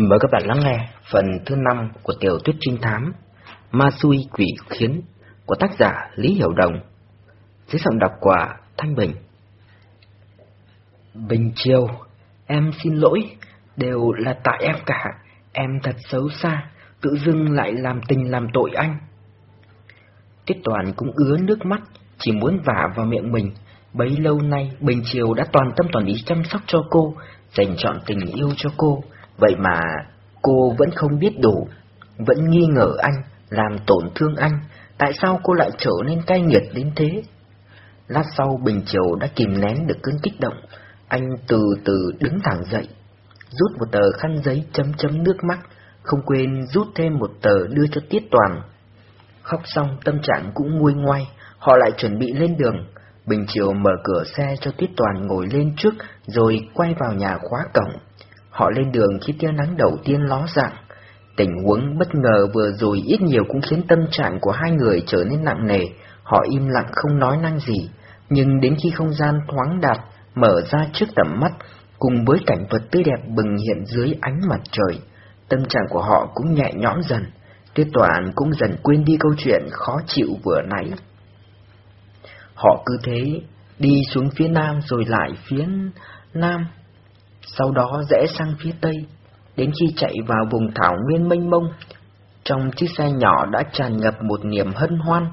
Mời các bạn lắng nghe phần thứ 5 của tiểu thuyết trinh thám Ma Xui Quỷ Khiến của tác giả Lý Hiểu Đồng dưới giọng đọc của Thanh Bình. Bình Chiêu, em xin lỗi, đều là tại em cả, em thật xấu xa, tự dưng lại làm tình làm tội anh. Tiết Toàn cũng ứa nước mắt, chỉ muốn vả vào miệng mình. Bấy lâu nay, Bình Chiều đã toàn tâm toàn ý chăm sóc cho cô, dành chọn tình yêu cho cô. Vậy mà cô vẫn không biết đủ, vẫn nghi ngờ anh, làm tổn thương anh. Tại sao cô lại trở nên cay nghiệt đến thế? Lát sau Bình Triều đã kìm nén được cơn kích động. Anh từ từ đứng thẳng dậy, rút một tờ khăn giấy chấm chấm nước mắt, không quên rút thêm một tờ đưa cho Tiết Toàn. Khóc xong tâm trạng cũng nguôi ngoai, họ lại chuẩn bị lên đường. Bình Triều mở cửa xe cho Tiết Toàn ngồi lên trước rồi quay vào nhà khóa cổng. Họ lên đường khi tia nắng đầu tiên ló dạng. Tình huống bất ngờ vừa rồi ít nhiều cũng khiến tâm trạng của hai người trở nên nặng nề. Họ im lặng không nói năng gì, nhưng đến khi không gian thoáng đạt, mở ra trước tầm mắt, cùng với cảnh vật tươi đẹp bừng hiện dưới ánh mặt trời, tâm trạng của họ cũng nhẹ nhõm dần. Tuyết Toàn cũng dần quên đi câu chuyện khó chịu vừa nãy. Họ cứ thế đi xuống phía nam rồi lại phía nam, sau đó rẽ sang phía tây, đến khi chạy vào vùng thảo nguyên mênh mông, trong chiếc xe nhỏ đã tràn ngập một niềm hân hoan.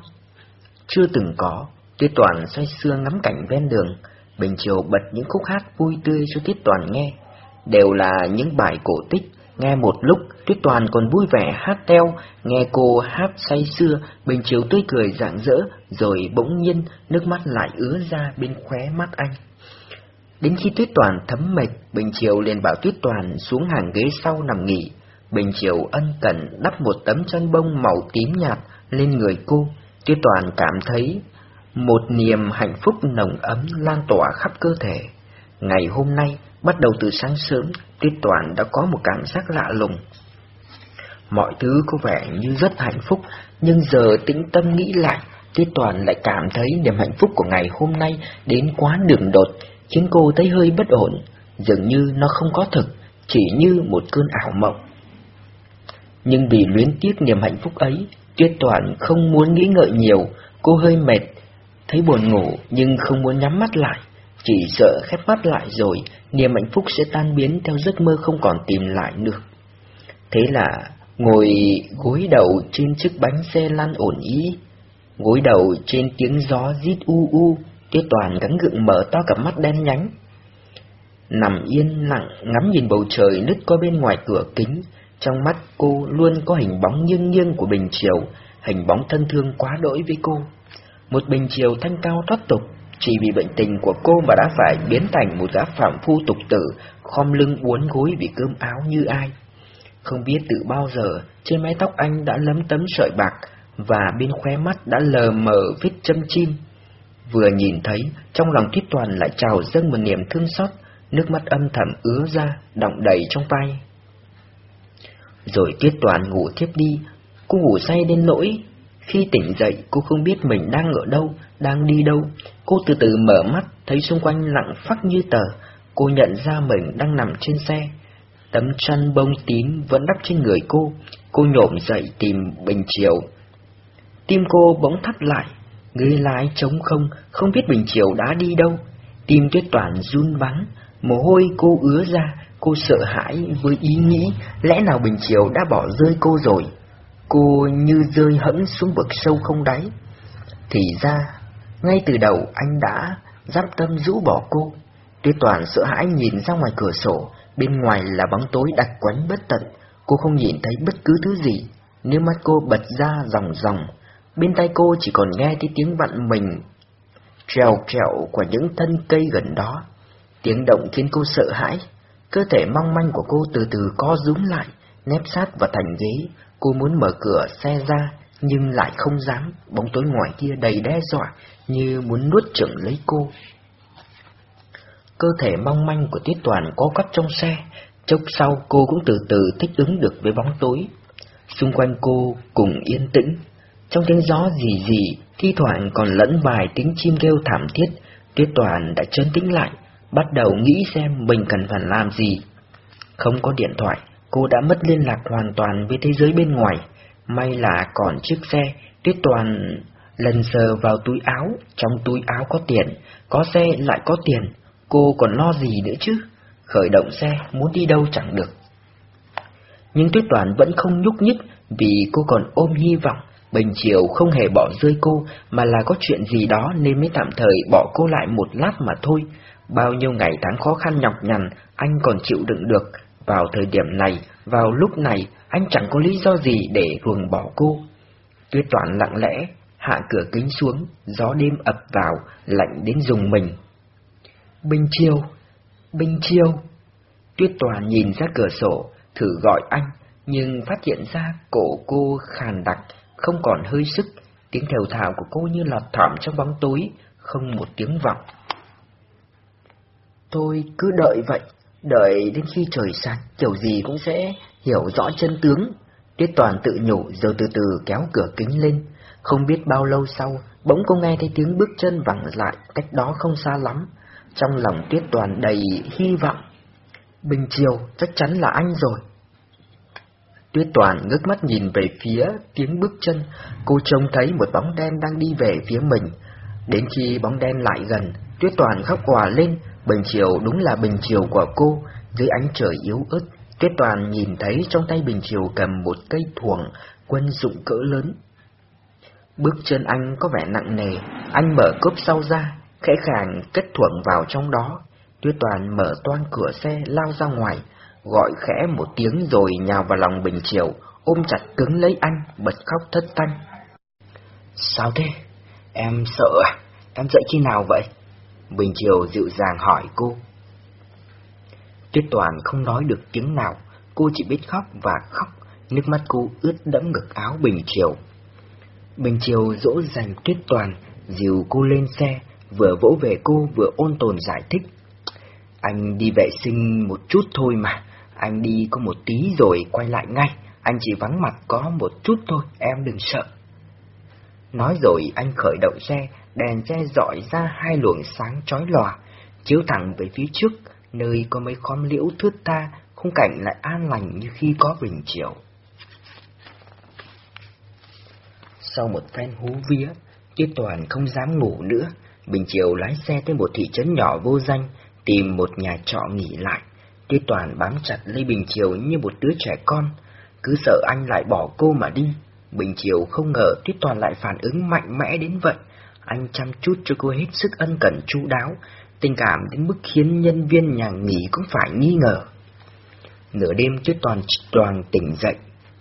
Chưa từng có, Tuyết Toàn say sưa ngắm cảnh ven đường, Bình Chiều bật những khúc hát vui tươi cho Tuyết Toàn nghe, đều là những bài cổ tích Nghe một lúc, Tuyết Toàn còn vui vẻ hát theo, nghe cô hát say sưa, Bình Chiếu tươi cười rạng rỡ, rồi bỗng nhiên nước mắt lại ứa ra bên khóe mắt anh. Đến khi Tuyết Toàn thấm mệt, Bình triều liền bảo Tuyết Toàn xuống hàng ghế sau nằm nghỉ. Bình triều ân cần đắp một tấm chăn bông màu tím nhạt lên người cô. Tuyết Toàn cảm thấy một niềm hạnh phúc nồng ấm lan tỏa khắp cơ thể. Ngày hôm nay, bắt đầu từ sáng sớm, tuyết Toàn đã có một cảm giác lạ lùng. Mọi thứ có vẻ như rất hạnh phúc, nhưng giờ tĩnh tâm nghĩ lại, tuyết Toàn lại cảm thấy niềm hạnh phúc của ngày hôm nay đến quá đường đột, khiến cô thấy hơi bất ổn, dường như nó không có thực, chỉ như một cơn ảo mộng. Nhưng vì luyến tiếc niềm hạnh phúc ấy, Tuyết Toàn không muốn nghĩ ngợi nhiều, cô hơi mệt, thấy buồn ngủ nhưng không muốn nhắm mắt lại, chỉ sợ khép mắt lại rồi, niềm hạnh phúc sẽ tan biến theo giấc mơ không còn tìm lại được. Thế là ngồi gối đầu trên chiếc bánh xe lăn ổn ý, gối đầu trên tiếng gió rít u u, Tiết Toàn gắng gượng mở to cặp mắt đen nhánh. Nằm yên lặng ngắm nhìn bầu trời nứt qua bên ngoài cửa kính, trong mắt cô luôn có hình bóng nghiêng nghiêng của Bình Triều, hình bóng thân thương quá đỗi với cô. Một Bình Triều thanh cao thoát tục, chỉ vì bệnh tình của cô mà đã phải biến thành một gã phạm phu tục tử, khom lưng uốn gối vì cơm áo như ai. Không biết từ bao giờ, trên mái tóc anh đã lấm tấm sợi bạc, và bên khóe mắt đã lờ mờ vết châm chim. Vừa nhìn thấy, trong lòng Tuyết Toàn lại trào dâng một niềm thương xót, nước mắt âm thầm ứa ra, đọng đầy trong vai. Rồi Tuyết Toàn ngủ tiếp đi, cô ngủ say đến nỗi khi tỉnh dậy, cô không biết mình đang ở đâu, đang đi đâu. Cô từ từ mở mắt, thấy xung quanh lặng phắc như tờ. Cô nhận ra mình đang nằm trên xe. Tấm chăn bông tím vẫn đắp trên người cô. Cô nhổm dậy tìm Bình Chiều. Tim cô bỗng thắt lại. Ghế lái trống không, không biết Bình Triều đã đi đâu. Tim tuyết toàn run bắn, mồ hôi cô ứa ra. Cô sợ hãi với ý nghĩ lẽ nào Bình Triều đã bỏ rơi cô rồi. Cô như rơi hẫng xuống vực sâu không đáy. Thì ra, ngay từ đầu anh đã giáp tâm rũ bỏ cô. Tuyết Toàn sợ hãi nhìn ra ngoài cửa sổ, bên ngoài là bóng tối đặc quánh bất tận, cô không nhìn thấy bất cứ thứ gì. Nếu mắt cô bật ra ròng ròng, bên tay cô chỉ còn nghe thấy tiếng vặn mình trèo trèo của những thân cây gần đó. Tiếng động khiến cô sợ hãi, cơ thể mong manh của cô từ từ co rúm lại, nép sát vào thành ghế, Cô muốn mở cửa xe ra, nhưng lại không dám, bóng tối ngoài kia đầy đe dọa, như muốn nuốt chửng lấy cô. Cơ thể mong manh của Tiết Toàn có cắt trong xe, chốc sau cô cũng từ từ thích ứng được với bóng tối. Xung quanh cô cùng yên tĩnh, trong tiếng gió rì rì, thi thoảng còn lẫn vài tiếng chim kêu thảm thiết, tuyết Toàn đã chấn tĩnh lại, bắt đầu nghĩ xem mình cần phải làm gì. Không có điện thoại, cô đã mất liên lạc hoàn toàn với thế giới bên ngoài. May là còn chiếc xe, Tuyết Toàn lần sờ vào túi áo, trong túi áo có tiền, có xe lại có tiền, cô còn lo gì nữa chứ? Khởi động xe, muốn đi đâu chẳng được. Nhưng Tuyết Toàn vẫn không nhúc nhích vì cô còn ôm hy vọng Bình Triều không hề bỏ rơi cô, mà là có chuyện gì đó nên mới tạm thời bỏ cô lại một lát mà thôi. Bao nhiêu ngày tháng khó khăn nhọc nhằn, anh còn chịu đựng được. Vào thời điểm này, vào lúc này, anh chẳng có lý do gì để ruồng bỏ cô. Tuyết Toản lặng lẽ, hạ cửa kính xuống, gió đêm ập vào, lạnh đến dùng mình. Bình Triều, Bình Triều. Tuyết Toàn nhìn ra cửa sổ, thử gọi anh, nhưng phát hiện ra cổ cô khàn đặc, không còn hơi sức, tiếng thều thào của cô như lọt thỏm trong bóng tối, không một tiếng vọng. Tôi cứ đợi vậy, đợi đến khi trời sáng, kiểu gì cũng sẽ hiểu rõ chân tướng. Tuyết Toàn tự nhủ rồi từ từ kéo cửa kính lên. Không biết bao lâu sau, bỗng cô nghe thấy tiếng bước chân vẳng lại cách đó không xa lắm. Trong lòng Tuyết Toàn đầy hy vọng. Bình chiều, chắc chắn là anh rồi. Tuyết Toàn ngước mắt nhìn về phía tiếng bước chân, cô trông thấy một bóng đen đang đi về phía mình. Đến khi bóng đen lại gần, Tuyết Toàn khóc òa lên, bình chiều đúng là bình chiều của cô, dưới ánh trời yếu ớt. Tuyết Toàn nhìn thấy trong tay bình chiều cầm một cây thuồng, quân dụng cỡ lớn. Bước chân anh có vẻ nặng nề, anh mở cốp sau ra, khẽ khàng cất thuồng vào trong đó. Tuyết Toàn mở toan cửa xe lao ra ngoài, gọi khẽ một tiếng rồi nhào vào lòng Bình Triều, ôm chặt cứng lấy anh, bật khóc thất thanh. Sao thế? Em sợ à? Em dậy khi nào vậy? Bình Triều dịu dàng hỏi cô. Tuyết Toàn không nói được tiếng nào, cô chỉ biết khóc và khóc, nước mắt cô ướt đẫm ngực áo Bình Triều. Bình Triều dỗ dành Tuyết Toàn, dìu cô lên xe, vừa vỗ về cô vừa ôn tồn giải thích. Anh đi vệ sinh một chút thôi mà, anh đi có một tí rồi quay lại ngay, anh chỉ vắng mặt có một chút thôi, em đừng sợ. Nói rồi anh khởi động xe, đèn xe dọi ra hai luồng sáng chói lòa, chiếu thẳng về phía trước, nơi có mấy khóm liễu thướt tha, khung cảnh lại an lành như khi có bình chiều. Sau một phen hú vía, Tiết Toàn không dám ngủ nữa, Bình Chiều lái xe tới một thị trấn nhỏ vô danh, tìm một nhà trọ nghỉ lại. Tiết Toàn bám chặt lấy Bình Chiều như một đứa trẻ con, cứ sợ anh lại bỏ cô mà đi. Bình Chiều không ngờ Tiết Toàn lại phản ứng mạnh mẽ đến vậy. Anh chăm chút cho cô hết sức ân cần chu đáo, tình cảm đến mức khiến nhân viên nhà nghỉ cũng phải nghi ngờ. Nửa đêm Tiết Toàn toàn tỉnh dậy,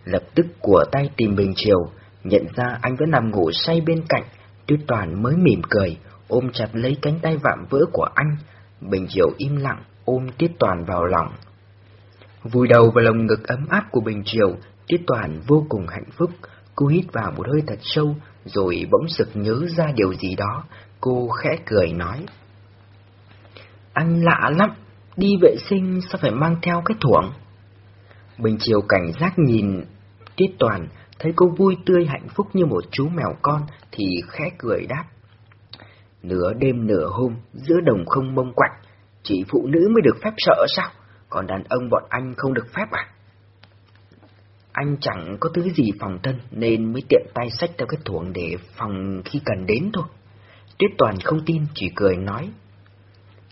lập tức của tay tìm Bình Chiều, nhận ra anh vẫn nằm ngủ say bên cạnh, Tuyết Toàn mới mỉm cười, ôm chặt lấy cánh tay vạm vỡ của anh. Bình Chiều im lặng, ôm Tiết Toàn vào lòng. Vùi đầu vào lồng ngực ấm áp của Bình Triều, Tiết Toàn vô cùng hạnh phúc. Cô hít vào một hơi thật sâu, rồi bỗng sực nhớ ra điều gì đó. Cô khẽ cười nói. Anh lạ lắm, đi vệ sinh sao phải mang theo cái thuộng? Bình Triều cảnh giác nhìn Tiết Toàn, thấy cô vui tươi hạnh phúc như một chú mèo con, thì khẽ cười đáp. Nửa đêm nửa hôm, giữa đồng không mông quạnh, chỉ phụ nữ mới được phép sợ sao? Còn đàn ông bọn anh không được phép à? Anh chẳng có thứ gì phòng thân nên mới tiện tay sách theo cái thuồng để phòng khi cần đến thôi. Tuyết Toàn không tin, chỉ cười nói.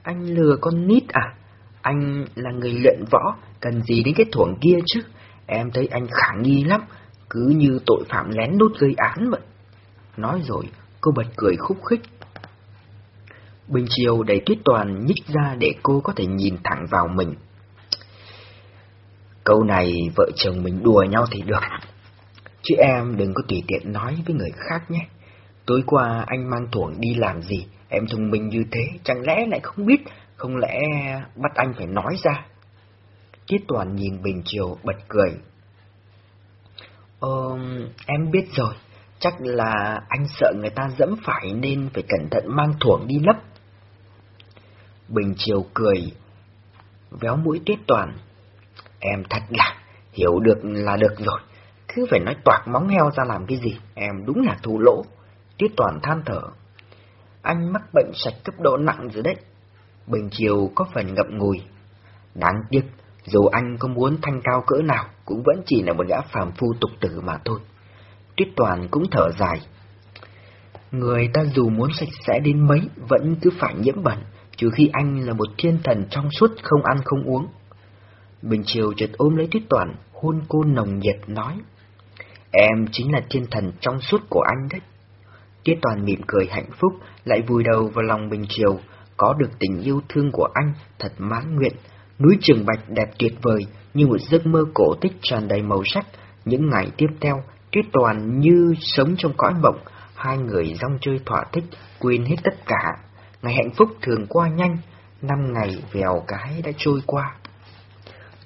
Anh lừa con nít à? Anh là người luyện võ, cần gì đến cái thuồng kia chứ? Em thấy anh khả nghi lắm, cứ như tội phạm lén đốt gây án vậy. Nói rồi, cô bật cười khúc khích, Bình chiều đẩy tuyết toàn nhích ra để cô có thể nhìn thẳng vào mình. Câu này vợ chồng mình đùa nhau thì được. Chứ em đừng có tùy tiện nói với người khác nhé. Tối qua anh mang thuổng đi làm gì, em thông minh như thế, chẳng lẽ lại không biết, không lẽ bắt anh phải nói ra. Tiết Toàn nhìn Bình Chiều bật cười. Ờ, em biết rồi, chắc là anh sợ người ta dẫm phải nên phải cẩn thận mang thuổng đi lấp. Bình Chiều cười, véo mũi tuyết toàn. Em thật là, hiểu được là được rồi, cứ phải nói toạc móng heo ra làm cái gì, em đúng là thù lỗ. Tuyết toàn than thở. Anh mắc bệnh sạch cấp độ nặng rồi đấy. Bình Chiều có phần ngậm ngùi. Đáng tiếc, Dù anh có muốn thanh cao cỡ nào, cũng vẫn chỉ là một gã phàm phu tục tử mà thôi. Tuyết Toàn cũng thở dài. Người ta dù muốn sạch sẽ đến mấy, vẫn cứ phải nhiễm bẩn, trừ khi anh là một thiên thần trong suốt không ăn không uống. Bình Triều chợt ôm lấy Tuyết Toàn, hôn cô nồng nhiệt nói. Em chính là thiên thần trong suốt của anh đấy. Tuyết Toàn mỉm cười hạnh phúc, lại vùi đầu vào lòng Bình Triều, có được tình yêu thương của anh thật mãn nguyện. Núi Trường Bạch đẹp tuyệt vời, như một giấc mơ cổ tích tràn đầy màu sắc. Những ngày tiếp theo, Tuyết Toàn như sống trong cõi mộng, hai người rong chơi thỏa thích, quên hết tất cả. Ngày hạnh phúc thường qua nhanh, năm ngày vèo cái đã trôi qua.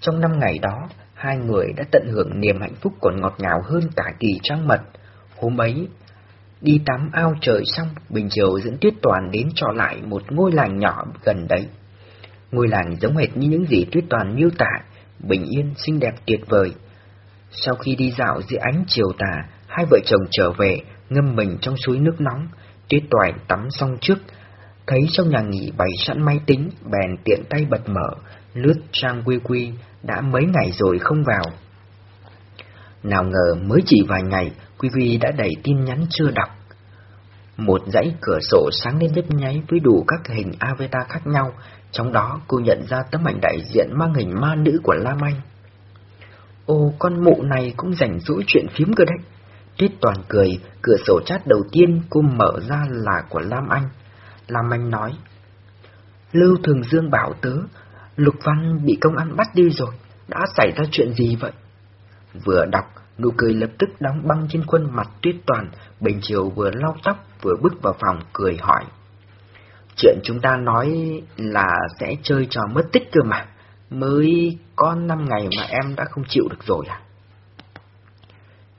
Trong năm ngày đó, hai người đã tận hưởng niềm hạnh phúc còn ngọt ngào hơn cả kỳ trăng mật. Hôm ấy, đi tắm ao trời xong, Bình Triều dẫn Tuyết Toàn đến trọ lại một ngôi làng nhỏ gần đấy. Ngôi làng giống hệt như những gì Tuyết Toàn miêu tả, bình yên, xinh đẹp tuyệt vời. Sau khi đi dạo dưới ánh chiều tà, hai vợ chồng trở về, ngâm mình trong suối nước nóng. Tuyết Toàn tắm xong trước, thấy trong nhà nghỉ bày sẵn máy tính, bèn tiện tay bật mở, lướt trang quy quy, đã mấy ngày rồi không vào. Nào ngờ mới chỉ vài ngày, Quy Quy đã đẩy tin nhắn chưa đọc. Một dãy cửa sổ sáng lên nhấp nháy với đủ các hình avatar khác nhau, trong đó cô nhận ra tấm ảnh đại diện mang hình ma nữ của Lam Anh. Ô, con mụ này cũng rảnh rỗi chuyện phím cơ đấy. Tuyết toàn cười, cửa sổ chat đầu tiên cô mở ra là của Lam Anh. Lam Anh nói, Lưu Thường Dương bảo tớ, Lục Văn bị công an bắt đi rồi, đã xảy ra chuyện gì vậy? Vừa đọc, nụ cười lập tức đóng băng trên khuôn mặt tuyết toàn, Bình Chiều vừa lau tóc vừa bước vào phòng cười hỏi. Chuyện chúng ta nói là sẽ chơi trò mất tích cơ mà, mới có năm ngày mà em đã không chịu được rồi à?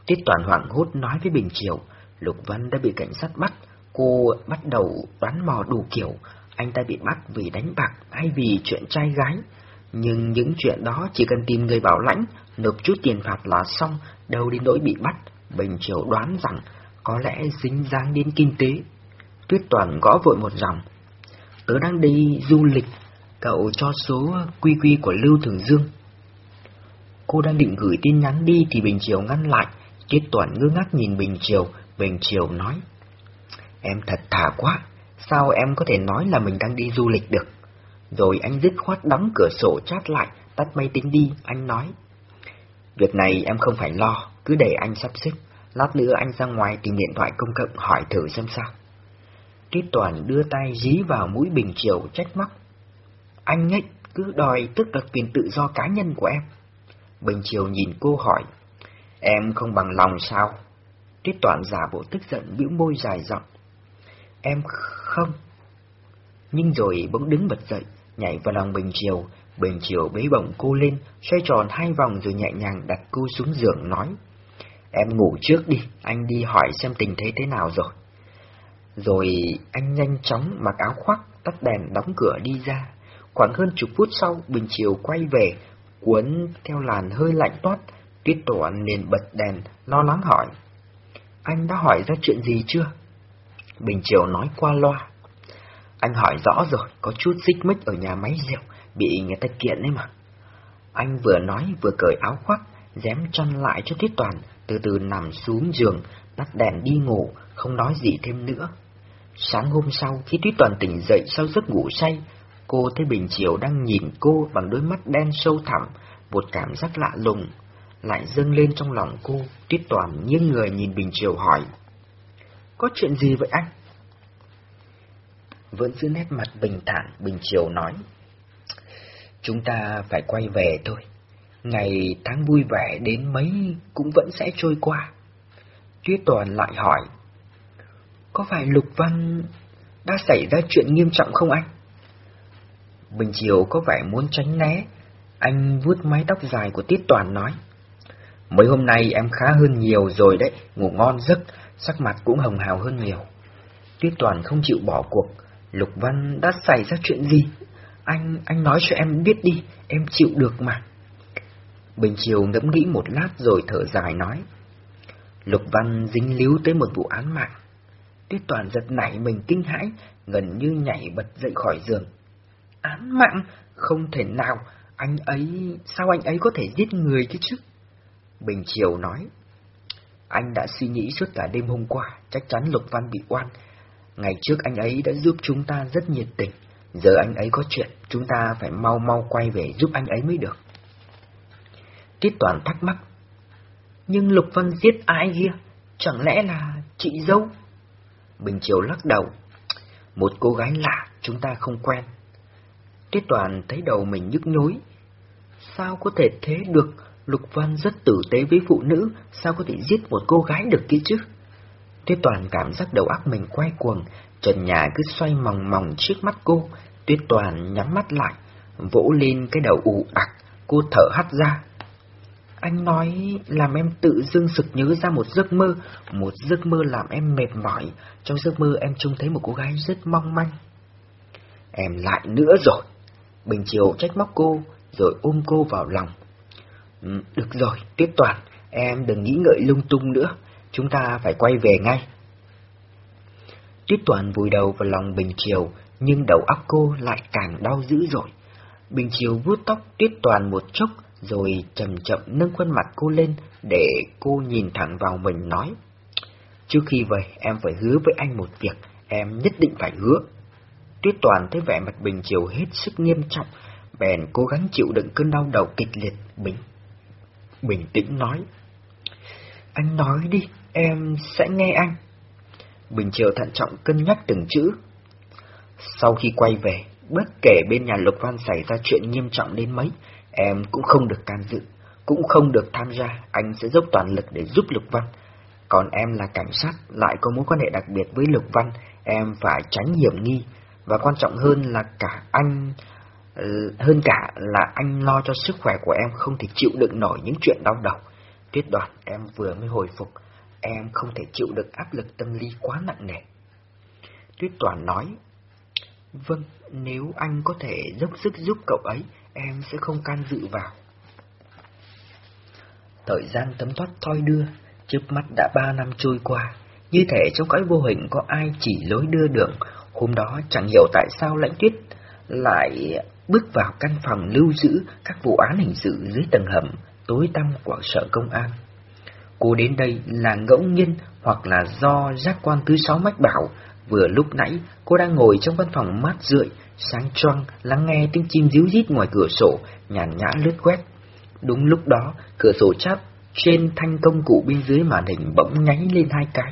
Tuyết toàn hoảng hốt nói với Bình Chiều, Lục Văn đã bị cảnh sát bắt, cô bắt đầu đoán mò đủ kiểu, anh ta bị bắt vì đánh bạc hay vì chuyện trai gái. Nhưng những chuyện đó chỉ cần tìm người bảo lãnh, nộp chút tiền phạt là xong, đâu đến nỗi bị bắt. Bình Triều đoán rằng có lẽ dính dáng đến kinh tế. Tuyết Toàn gõ vội một dòng. Tớ đang đi du lịch, cậu cho số quy quy của Lưu Thường Dương. Cô đang định gửi tin nhắn đi thì Bình Triều ngăn lại. Tuyết Toàn ngơ ngác nhìn Bình Triều, Bình Triều nói. Em thật thà quá, sao em có thể nói là mình đang đi du lịch được? Rồi anh dứt khoát đóng cửa sổ chát lại, tắt máy tính đi, anh nói. Việc này em không phải lo, cứ để anh sắp xếp, lát nữa anh ra ngoài tìm điện thoại công cộng hỏi thử xem sao. Tuyết Toàn đưa tay dí vào mũi Bình chiều trách móc. Anh ấy cứ đòi tức đặt quyền tự do cá nhân của em. Bình chiều nhìn cô hỏi, em không bằng lòng sao? Tiết Toàn giả bộ tức giận bĩu môi dài giọng. Em không. Nhưng rồi bỗng đứng bật dậy, nhảy vào lòng Bình Triều. Bình Triều bế bổng cô lên, xoay tròn hai vòng rồi nhẹ nhàng đặt cô xuống giường nói. Em ngủ trước đi, anh đi hỏi xem tình thế thế nào rồi. Rồi anh nhanh chóng mặc áo khoác, tắt đèn đóng cửa đi ra. Khoảng hơn chục phút sau, Bình Triều quay về, cuốn theo làn hơi lạnh toát. Tuyết tổ liền bật đèn, lo lắng hỏi. Anh đã hỏi ra chuyện gì chưa? Bình Triều nói qua loa. Anh hỏi rõ rồi, có chút xích mích ở nhà máy rượu, bị người ta kiện đấy mà. Anh vừa nói vừa cởi áo khoác, dám chăn lại cho Tiết Toàn, từ từ nằm xuống giường, tắt đèn đi ngủ, không nói gì thêm nữa. Sáng hôm sau, khi Tuyết Toàn tỉnh dậy sau giấc ngủ say, cô thấy Bình Triều đang nhìn cô bằng đôi mắt đen sâu thẳm, một cảm giác lạ lùng, lại dâng lên trong lòng cô. Tuyết Toàn nghiêng người nhìn Bình Triều hỏi. Có chuyện gì vậy anh? Vẫn giữ nét mặt bình thản, Bình chiều nói. Chúng ta phải quay về thôi. Ngày tháng vui vẻ đến mấy cũng vẫn sẽ trôi qua. Tuyết Toàn lại hỏi. Có phải Lục Văn đã xảy ra chuyện nghiêm trọng không anh? Bình chiều có vẻ muốn tránh né. Anh vuốt mái tóc dài của Tiết Toàn nói. Mấy hôm nay em khá hơn nhiều rồi đấy, ngủ ngon giấc, sắc mặt cũng hồng hào hơn nhiều. Tuyết Toàn không chịu bỏ cuộc. Lục Văn đã xảy ra chuyện gì? Anh, anh nói cho em biết đi, em chịu được mà. Bình Chiều ngẫm nghĩ một lát rồi thở dài nói. Lục Văn dính líu tới một vụ án mạng. Tuyết Toàn giật nảy mình kinh hãi, gần như nhảy bật dậy khỏi giường. Án mạng? Không thể nào, Anh ấy, sao anh ấy có thể giết người chứ chứ? Bình Triều nói, anh đã suy nghĩ suốt cả đêm hôm qua, chắc chắn Lục Văn bị oan. Ngày trước anh ấy đã giúp chúng ta rất nhiệt tình, giờ anh ấy có chuyện, chúng ta phải mau mau quay về giúp anh ấy mới được. Tiết Toàn thắc mắc, nhưng Lục Văn giết ai kia? Chẳng lẽ là chị dâu? Bình Triều lắc đầu, một cô gái lạ, chúng ta không quen. Tiết Toàn thấy đầu mình nhức nhối. Sao có thể thế được? Lục Văn rất tử tế với phụ nữ, sao có thể giết một cô gái được kia chứ? Tuyết Toàn cảm giác đầu óc mình quay cuồng, trần nhà cứ xoay mòng mòng trước mắt cô. Tuyết Toàn nhắm mắt lại, vỗ lên cái đầu ù ạc, cô thở hắt ra. Anh nói làm em tự dưng sực nhớ ra một giấc mơ, một giấc mơ làm em mệt mỏi. Trong giấc mơ em trông thấy một cô gái rất mong manh. Em lại nữa rồi. Bình Chiều trách móc cô, rồi ôm cô vào lòng. Được rồi, Tuyết Toàn, em đừng nghĩ ngợi lung tung nữa, chúng ta phải quay về ngay. Tuyết Toàn vùi đầu vào lòng Bình Chiều, nhưng đầu óc cô lại càng đau dữ rồi. Bình Chiều vuốt tóc Tuyết Toàn một chốc, rồi chậm chậm nâng khuôn mặt cô lên để cô nhìn thẳng vào mình nói. Trước khi vậy, em phải hứa với anh một việc, em nhất định phải hứa. Tuyết Toàn thấy vẻ mặt Bình Chiều hết sức nghiêm trọng, bèn cố gắng chịu đựng cơn đau đầu kịch liệt, bình bình tĩnh nói. Anh nói đi, em sẽ nghe anh. Bình Triều thận trọng cân nhắc từng chữ. Sau khi quay về, bất kể bên nhà Lục Văn xảy ra chuyện nghiêm trọng đến mấy, em cũng không được can dự, cũng không được tham gia, anh sẽ dốc toàn lực để giúp Lục Văn. Còn em là cảnh sát, lại có mối quan hệ đặc biệt với Lục Văn, em phải tránh hiểm nghi, và quan trọng hơn là cả anh Ờ, hơn cả là anh lo cho sức khỏe của em không thể chịu đựng nổi những chuyện đau đầu. Tuyết Đoàn em vừa mới hồi phục, em không thể chịu được áp lực tâm lý quá nặng nề. Tuyết Toàn nói, Vâng, nếu anh có thể dốc sức giúp cậu ấy, em sẽ không can dự vào. Thời gian tấm thoát thoi đưa, trước mắt đã ba năm trôi qua, như thể trong cõi vô hình có ai chỉ lối đưa đường. Hôm đó chẳng hiểu tại sao lãnh tuyết lại bước vào căn phòng lưu giữ các vụ án hình sự dưới tầng hầm tối tăm của sở công an. Cô đến đây là ngẫu nhiên hoặc là do giác quan thứ sáu mách bảo, vừa lúc nãy cô đang ngồi trong văn phòng mát rượi, sáng choang lắng nghe tiếng chim díu rít ngoài cửa sổ, nhàn nhã lướt quét. Đúng lúc đó, cửa sổ chắp trên thanh công cụ bên dưới màn hình bỗng nháy lên hai cái.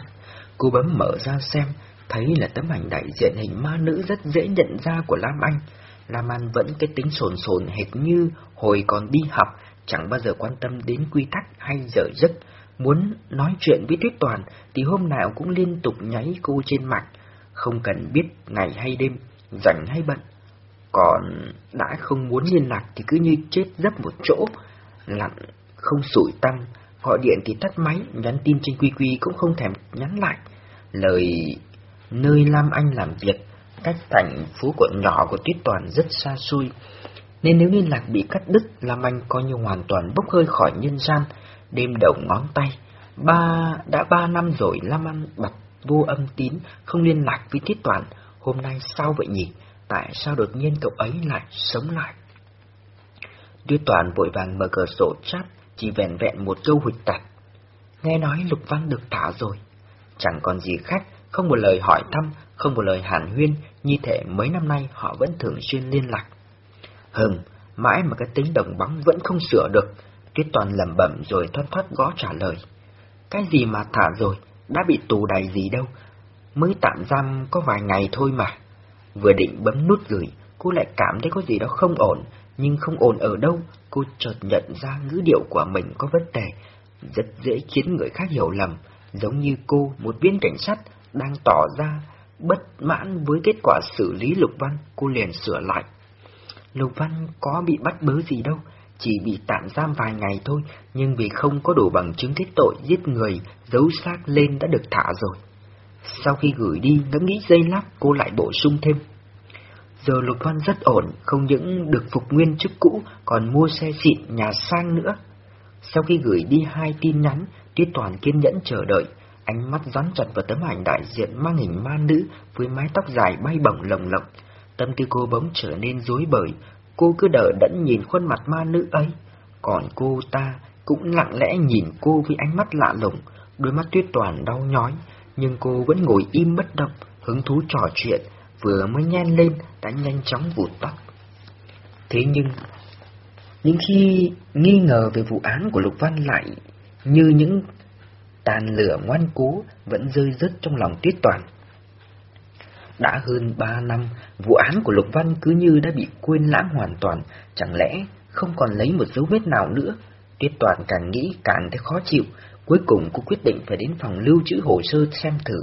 Cô bấm mở ra xem, thấy là tấm ảnh đại diện hình ma nữ rất dễ nhận ra của Lam Anh. Lam An vẫn cái tính sồn sồn hệt như hồi còn đi học, chẳng bao giờ quan tâm đến quy tắc hay giờ giấc. Muốn nói chuyện với Tuyết Toàn thì hôm nào cũng liên tục nháy cô trên mặt, không cần biết ngày hay đêm, rảnh hay bận. Còn đã không muốn liên lạc thì cứ như chết dấp một chỗ, lặng, không sủi tâm, gọi điện thì tắt máy, nhắn tin trên quy quy cũng không thèm nhắn lại. Lời nơi Lam Anh làm việc cách thành phố quận nhỏ của Tuyết Toàn rất xa xôi, nên nếu liên lạc bị cắt đứt, Lam Anh coi như hoàn toàn bốc hơi khỏi nhân gian, đêm đầu ngón tay. Ba, đã ba năm rồi Lam Anh bật vô âm tín, không liên lạc với Tuyết Toàn, hôm nay sao vậy nhỉ? Tại sao đột nhiên cậu ấy lại sống lại? Tuyết Toàn vội vàng mở cửa sổ chat, chỉ vẹn vẹn một câu hụt tạch. Nghe nói Lục Văn được thả rồi. Chẳng còn gì khác, không một lời hỏi thăm, không một lời hàn huyên, như thể mấy năm nay họ vẫn thường xuyên liên lạc. Hừm, mãi mà cái tính đồng bóng vẫn không sửa được, Tuyết Toàn lẩm bẩm rồi thoát thoát gõ trả lời. Cái gì mà thả rồi, đã bị tù đầy gì đâu, mới tạm giam có vài ngày thôi mà. Vừa định bấm nút gửi, cô lại cảm thấy có gì đó không ổn, nhưng không ổn ở đâu, cô chợt nhận ra ngữ điệu của mình có vấn đề, rất dễ khiến người khác hiểu lầm, giống như cô, một viên cảnh sát, đang tỏ ra bất mãn với kết quả xử lý Lục Văn, cô liền sửa lại. Lục Văn có bị bắt bớ gì đâu, chỉ bị tạm giam vài ngày thôi, nhưng vì không có đủ bằng chứng kết tội giết người, giấu xác lên đã được thả rồi. Sau khi gửi đi, ngẫm nghĩ dây lát, cô lại bổ sung thêm. Giờ Lục Văn rất ổn, không những được phục nguyên chức cũ, còn mua xe xịn, nhà sang nữa. Sau khi gửi đi hai tin nhắn, Tuyết Toàn kiên nhẫn chờ đợi, ánh mắt dán chặt vào tấm ảnh đại diện mang hình ma nữ với mái tóc dài bay bổng lồng lộng. Tâm tư cô bỗng trở nên rối bời, cô cứ đỡ đẫn nhìn khuôn mặt ma nữ ấy, còn cô ta cũng lặng lẽ nhìn cô với ánh mắt lạ lùng, đôi mắt tuyết toàn đau nhói, nhưng cô vẫn ngồi im bất động, hứng thú trò chuyện, vừa mới nhen lên đã nhanh chóng vụt tắt. Thế nhưng, những khi nghi ngờ về vụ án của Lục Văn lại như những tàn lửa ngoan cố vẫn rơi rớt trong lòng tuyết toàn. Đã hơn ba năm, vụ án của Lục Văn cứ như đã bị quên lãng hoàn toàn, chẳng lẽ không còn lấy một dấu vết nào nữa? Tuyết toàn càng nghĩ càng thấy khó chịu, cuối cùng cô quyết định phải đến phòng lưu trữ hồ sơ xem thử,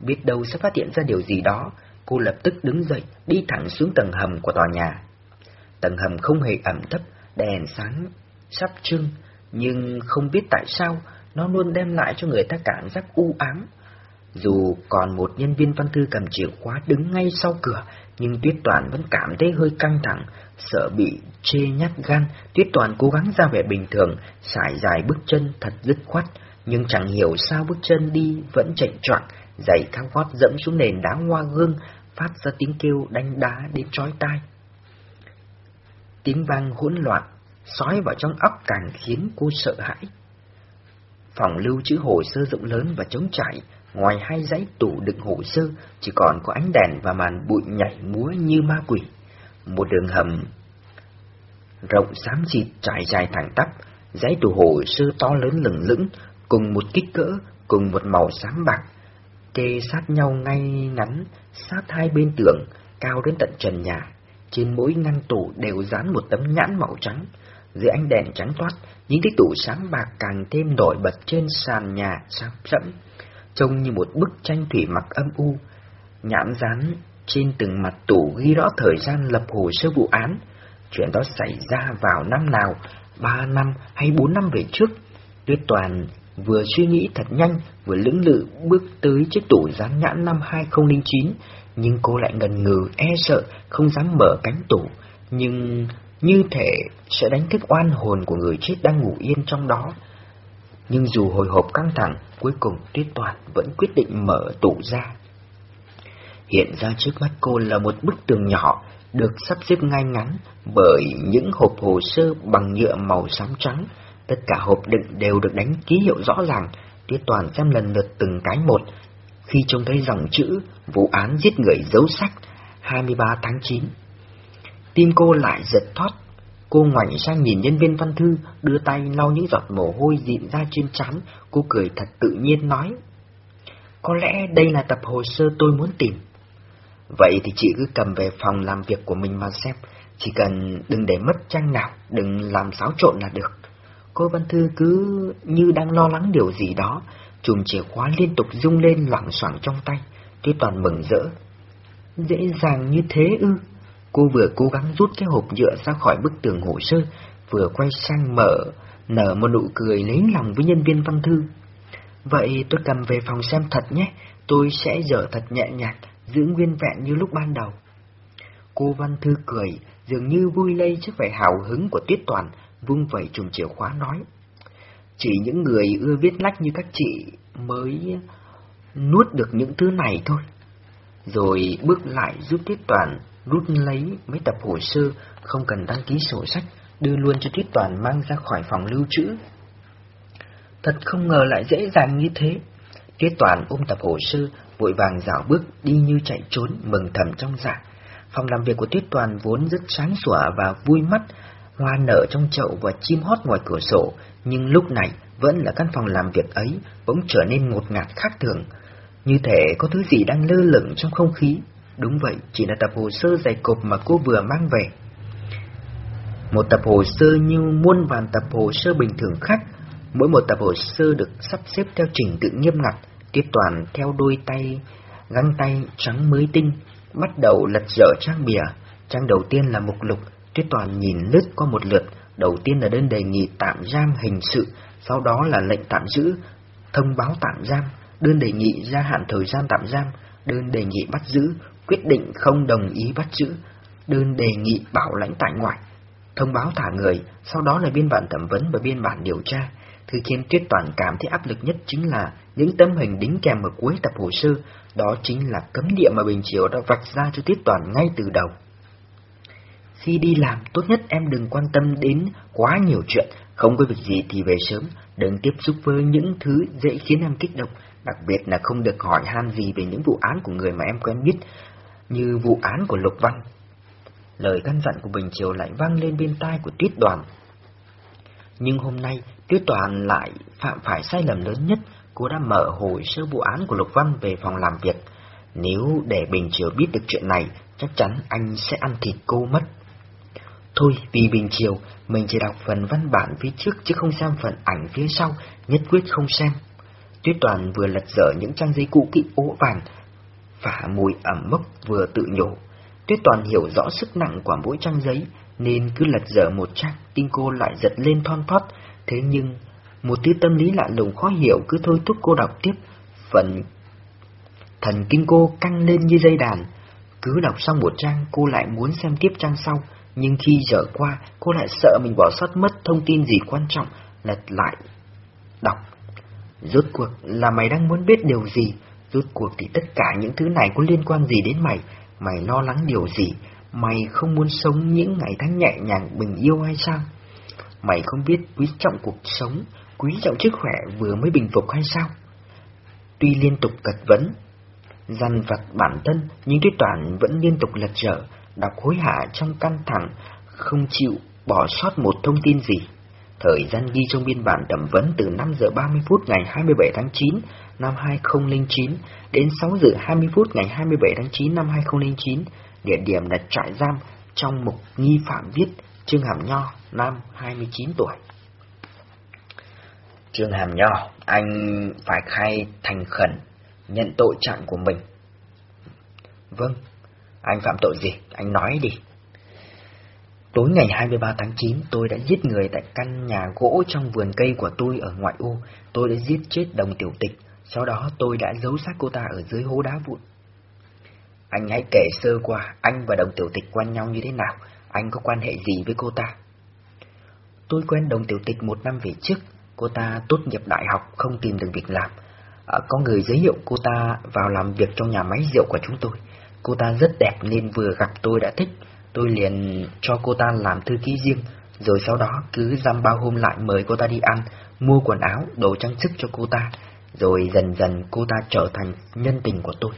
biết đâu sẽ phát hiện ra điều gì đó. Cô lập tức đứng dậy, đi thẳng xuống tầng hầm của tòa nhà. Tầng hầm không hề ẩm thấp, đèn sáng, sắp trưng, nhưng không biết tại sao nó luôn đem lại cho người ta cảm giác u ám. Dù còn một nhân viên văn thư cầm chìa khóa đứng ngay sau cửa, nhưng Tuyết Toàn vẫn cảm thấy hơi căng thẳng, sợ bị chê nhát gan. Tuyết Toàn cố gắng ra vẻ bình thường, sải dài bước chân thật dứt khoát, nhưng chẳng hiểu sao bước chân đi vẫn chạy choạng, giày cao gót dẫm xuống nền đá hoa gương, phát ra tiếng kêu đánh đá đến chói tai. Tiếng vang hỗn loạn, sói vào trong óc càng khiến cô sợ hãi. Phòng lưu trữ hồ sơ rộng lớn và trống trải, ngoài hai dãy tủ đựng hồ sơ, chỉ còn có ánh đèn và màn bụi nhảy múa như ma quỷ. Một đường hầm rộng xám xịt trải dài thẳng tắp, dãy tủ hồ sơ to lớn lừng lững, cùng một kích cỡ, cùng một màu xám bạc, kê sát nhau ngay ngắn, sát hai bên tường, cao đến tận trần nhà. Trên mỗi ngăn tủ đều dán một tấm nhãn màu trắng. Dưới ánh đèn trắng toát, những cái tủ sáng bạc càng thêm nổi bật trên sàn nhà sáng sẫm, trông như một bức tranh thủy mặc âm u. Nhãn dán trên từng mặt tủ ghi rõ thời gian lập hồ sơ vụ án. Chuyện đó xảy ra vào năm nào, ba năm hay bốn năm về trước. Tuyết Toàn vừa suy nghĩ thật nhanh, vừa lưỡng lự bước tới chiếc tủ dán nhãn năm 2009, nhưng cô lại ngần ngừ, e sợ, không dám mở cánh tủ, nhưng như thể sẽ đánh thức oan hồn của người chết đang ngủ yên trong đó. Nhưng dù hồi hộp căng thẳng, cuối cùng Tuyết Toàn vẫn quyết định mở tủ ra. Hiện ra trước mắt cô là một bức tường nhỏ, được sắp xếp ngay ngắn bởi những hộp hồ sơ bằng nhựa màu xám trắng. Tất cả hộp đựng đều được đánh ký hiệu rõ ràng, Tuyết Toàn xem lần lượt từng cái một. Khi trông thấy dòng chữ vụ án giết người dấu sách 23 tháng 9, tim cô lại giật thoát. Cô ngoảnh sang nhìn nhân viên văn thư, đưa tay lau những giọt mồ hôi dịn ra trên trán, cô cười thật tự nhiên nói. Có lẽ đây là tập hồ sơ tôi muốn tìm. Vậy thì chị cứ cầm về phòng làm việc của mình mà xem, chỉ cần đừng để mất trang nào, đừng làm xáo trộn là được. Cô Văn Thư cứ như đang lo lắng điều gì đó, chùm chìa khóa liên tục rung lên loảng xoảng trong tay, Tuyết Toàn mừng rỡ. Dễ dàng như thế ư? Cô vừa cố gắng rút cái hộp nhựa ra khỏi bức tường hồ sơ, vừa quay sang mở, nở một nụ cười lấy lòng với nhân viên văn thư. Vậy tôi cầm về phòng xem thật nhé, tôi sẽ dở thật nhẹ nhàng, giữ nguyên vẹn như lúc ban đầu. Cô văn thư cười, dường như vui lây trước vẻ hào hứng của Tuyết Toàn, vung vẩy chùm chìa khóa nói. Chỉ những người ưa viết lách như các chị mới nuốt được những thứ này thôi. Rồi bước lại giúp Tuyết Toàn rút lấy mấy tập hồ sơ không cần đăng ký sổ sách, đưa luôn cho Tuyết Toàn mang ra khỏi phòng lưu trữ. Thật không ngờ lại dễ dàng như thế. Tuyết Toàn ôm tập hồ sơ, vội vàng dạo bước đi như chạy trốn, mừng thầm trong dạ. Phòng làm việc của Tuyết Toàn vốn rất sáng sủa và vui mắt, hoa nở trong chậu và chim hót ngoài cửa sổ, nhưng lúc này vẫn là căn phòng làm việc ấy bỗng trở nên ngột ngạt khác thường. Như thể có thứ gì đang lơ lửng trong không khí. Đúng vậy, chỉ là tập hồ sơ dày cộp mà cô vừa mang về. Một tập hồ sơ như muôn vàn tập hồ sơ bình thường khác, mỗi một tập hồ sơ được sắp xếp theo trình tự nghiêm ngặt, tiếp toàn theo đôi tay, găng tay trắng mới tinh, bắt đầu lật dở trang bìa. Trang đầu tiên là mục lục, Tuyết Toàn nhìn lướt qua một lượt, đầu tiên là đơn đề nghị tạm giam hình sự, sau đó là lệnh tạm giữ, thông báo tạm giam, đơn đề nghị gia hạn thời gian tạm giam, đơn đề nghị bắt giữ, quyết định không đồng ý bắt giữ, đơn đề nghị bảo lãnh tại ngoại, thông báo thả người, sau đó là biên bản thẩm vấn và biên bản điều tra. Thứ khiến Tuyết Toàn cảm thấy áp lực nhất chính là những tấm hình đính kèm ở cuối tập hồ sơ, đó chính là cấm địa mà Bình Chiếu đã vạch ra cho Tuyết Toàn ngay từ đầu. khi đi làm tốt nhất em đừng quan tâm đến quá nhiều chuyện, không có việc gì thì về sớm, đừng tiếp xúc với những thứ dễ khiến em kích động, đặc biệt là không được hỏi han gì về những vụ án của người mà em quen biết, như vụ án của Lục Văn. Lời căn dặn của Bình Triều lại vang lên bên tai của Tuyết Đoàn. Nhưng hôm nay, Tuyết Đoàn lại phạm phải sai lầm lớn nhất, cô đã mở hồi sơ vụ án của Lục Văn về phòng làm việc. Nếu để Bình Triều biết được chuyện này, chắc chắn anh sẽ ăn thịt cô mất. Thôi, vì Bình Triều, mình chỉ đọc phần văn bản phía trước chứ không xem phần ảnh phía sau, nhất quyết không xem. Tuyết Toàn vừa lật dở những trang giấy cũ kỹ ố vàng, phả mùi ẩm mốc vừa tự nhổ Tuyết Toàn hiểu rõ sức nặng của mỗi trang giấy, nên cứ lật dở một trang, tim cô lại giật lên thon thót. Thế nhưng, một tia tâm lý lạ lùng khó hiểu cứ thôi thúc cô đọc tiếp. Phần thần kinh cô căng lên như dây đàn. Cứ đọc xong một trang, cô lại muốn xem tiếp trang sau, nhưng khi dở qua, cô lại sợ mình bỏ sót mất thông tin gì quan trọng, lật lại. Đọc. Rốt cuộc là mày đang muốn biết điều gì? Rốt cuộc thì tất cả những thứ này có liên quan gì đến mày? Mày lo lắng điều gì? Mày không muốn sống những ngày tháng nhẹ nhàng bình yêu hay sao? Mày không biết quý trọng cuộc sống, quý trọng sức khỏe vừa mới bình phục hay sao? Tuy liên tục cật vấn, dằn vặt bản thân, nhưng Tuyết Toàn vẫn liên tục lật trở, đọc hối hả trong căng thẳng, không chịu bỏ sót một thông tin gì. Thời gian ghi trong biên bản thẩm vấn từ 5 giờ 30 phút ngày 27 tháng 9 năm 2009 đến 6 giờ 20 phút ngày 27 tháng 9 năm 2009, địa điểm là trại giam trong mục nghi phạm viết Trương Hàm Nho, nam 29 tuổi. Trương Hàm Nho, anh phải khai thành khẩn, nhận tội trạng của mình. Vâng, anh phạm tội gì? Anh nói đi. Tối ngày 23 tháng 9, tôi đã giết người tại căn nhà gỗ trong vườn cây của tôi ở ngoại ô. Tôi đã giết chết đồng tiểu tịch. Sau đó tôi đã giấu xác cô ta ở dưới hố đá vụn. Anh hãy kể sơ qua anh và đồng tiểu tịch quen nhau như thế nào. Anh có quan hệ gì với cô ta? Tôi quen đồng tiểu tịch một năm về trước. Cô ta tốt nghiệp đại học không tìm được việc làm. À, có người giới thiệu cô ta vào làm việc trong nhà máy rượu của chúng tôi. Cô ta rất đẹp nên vừa gặp tôi đã thích. Tôi liền cho cô ta làm thư ký riêng, rồi sau đó cứ dăm bao hôm lại mời cô ta đi ăn, mua quần áo, đồ trang sức cho cô ta, rồi dần dần cô ta trở thành nhân tình của tôi.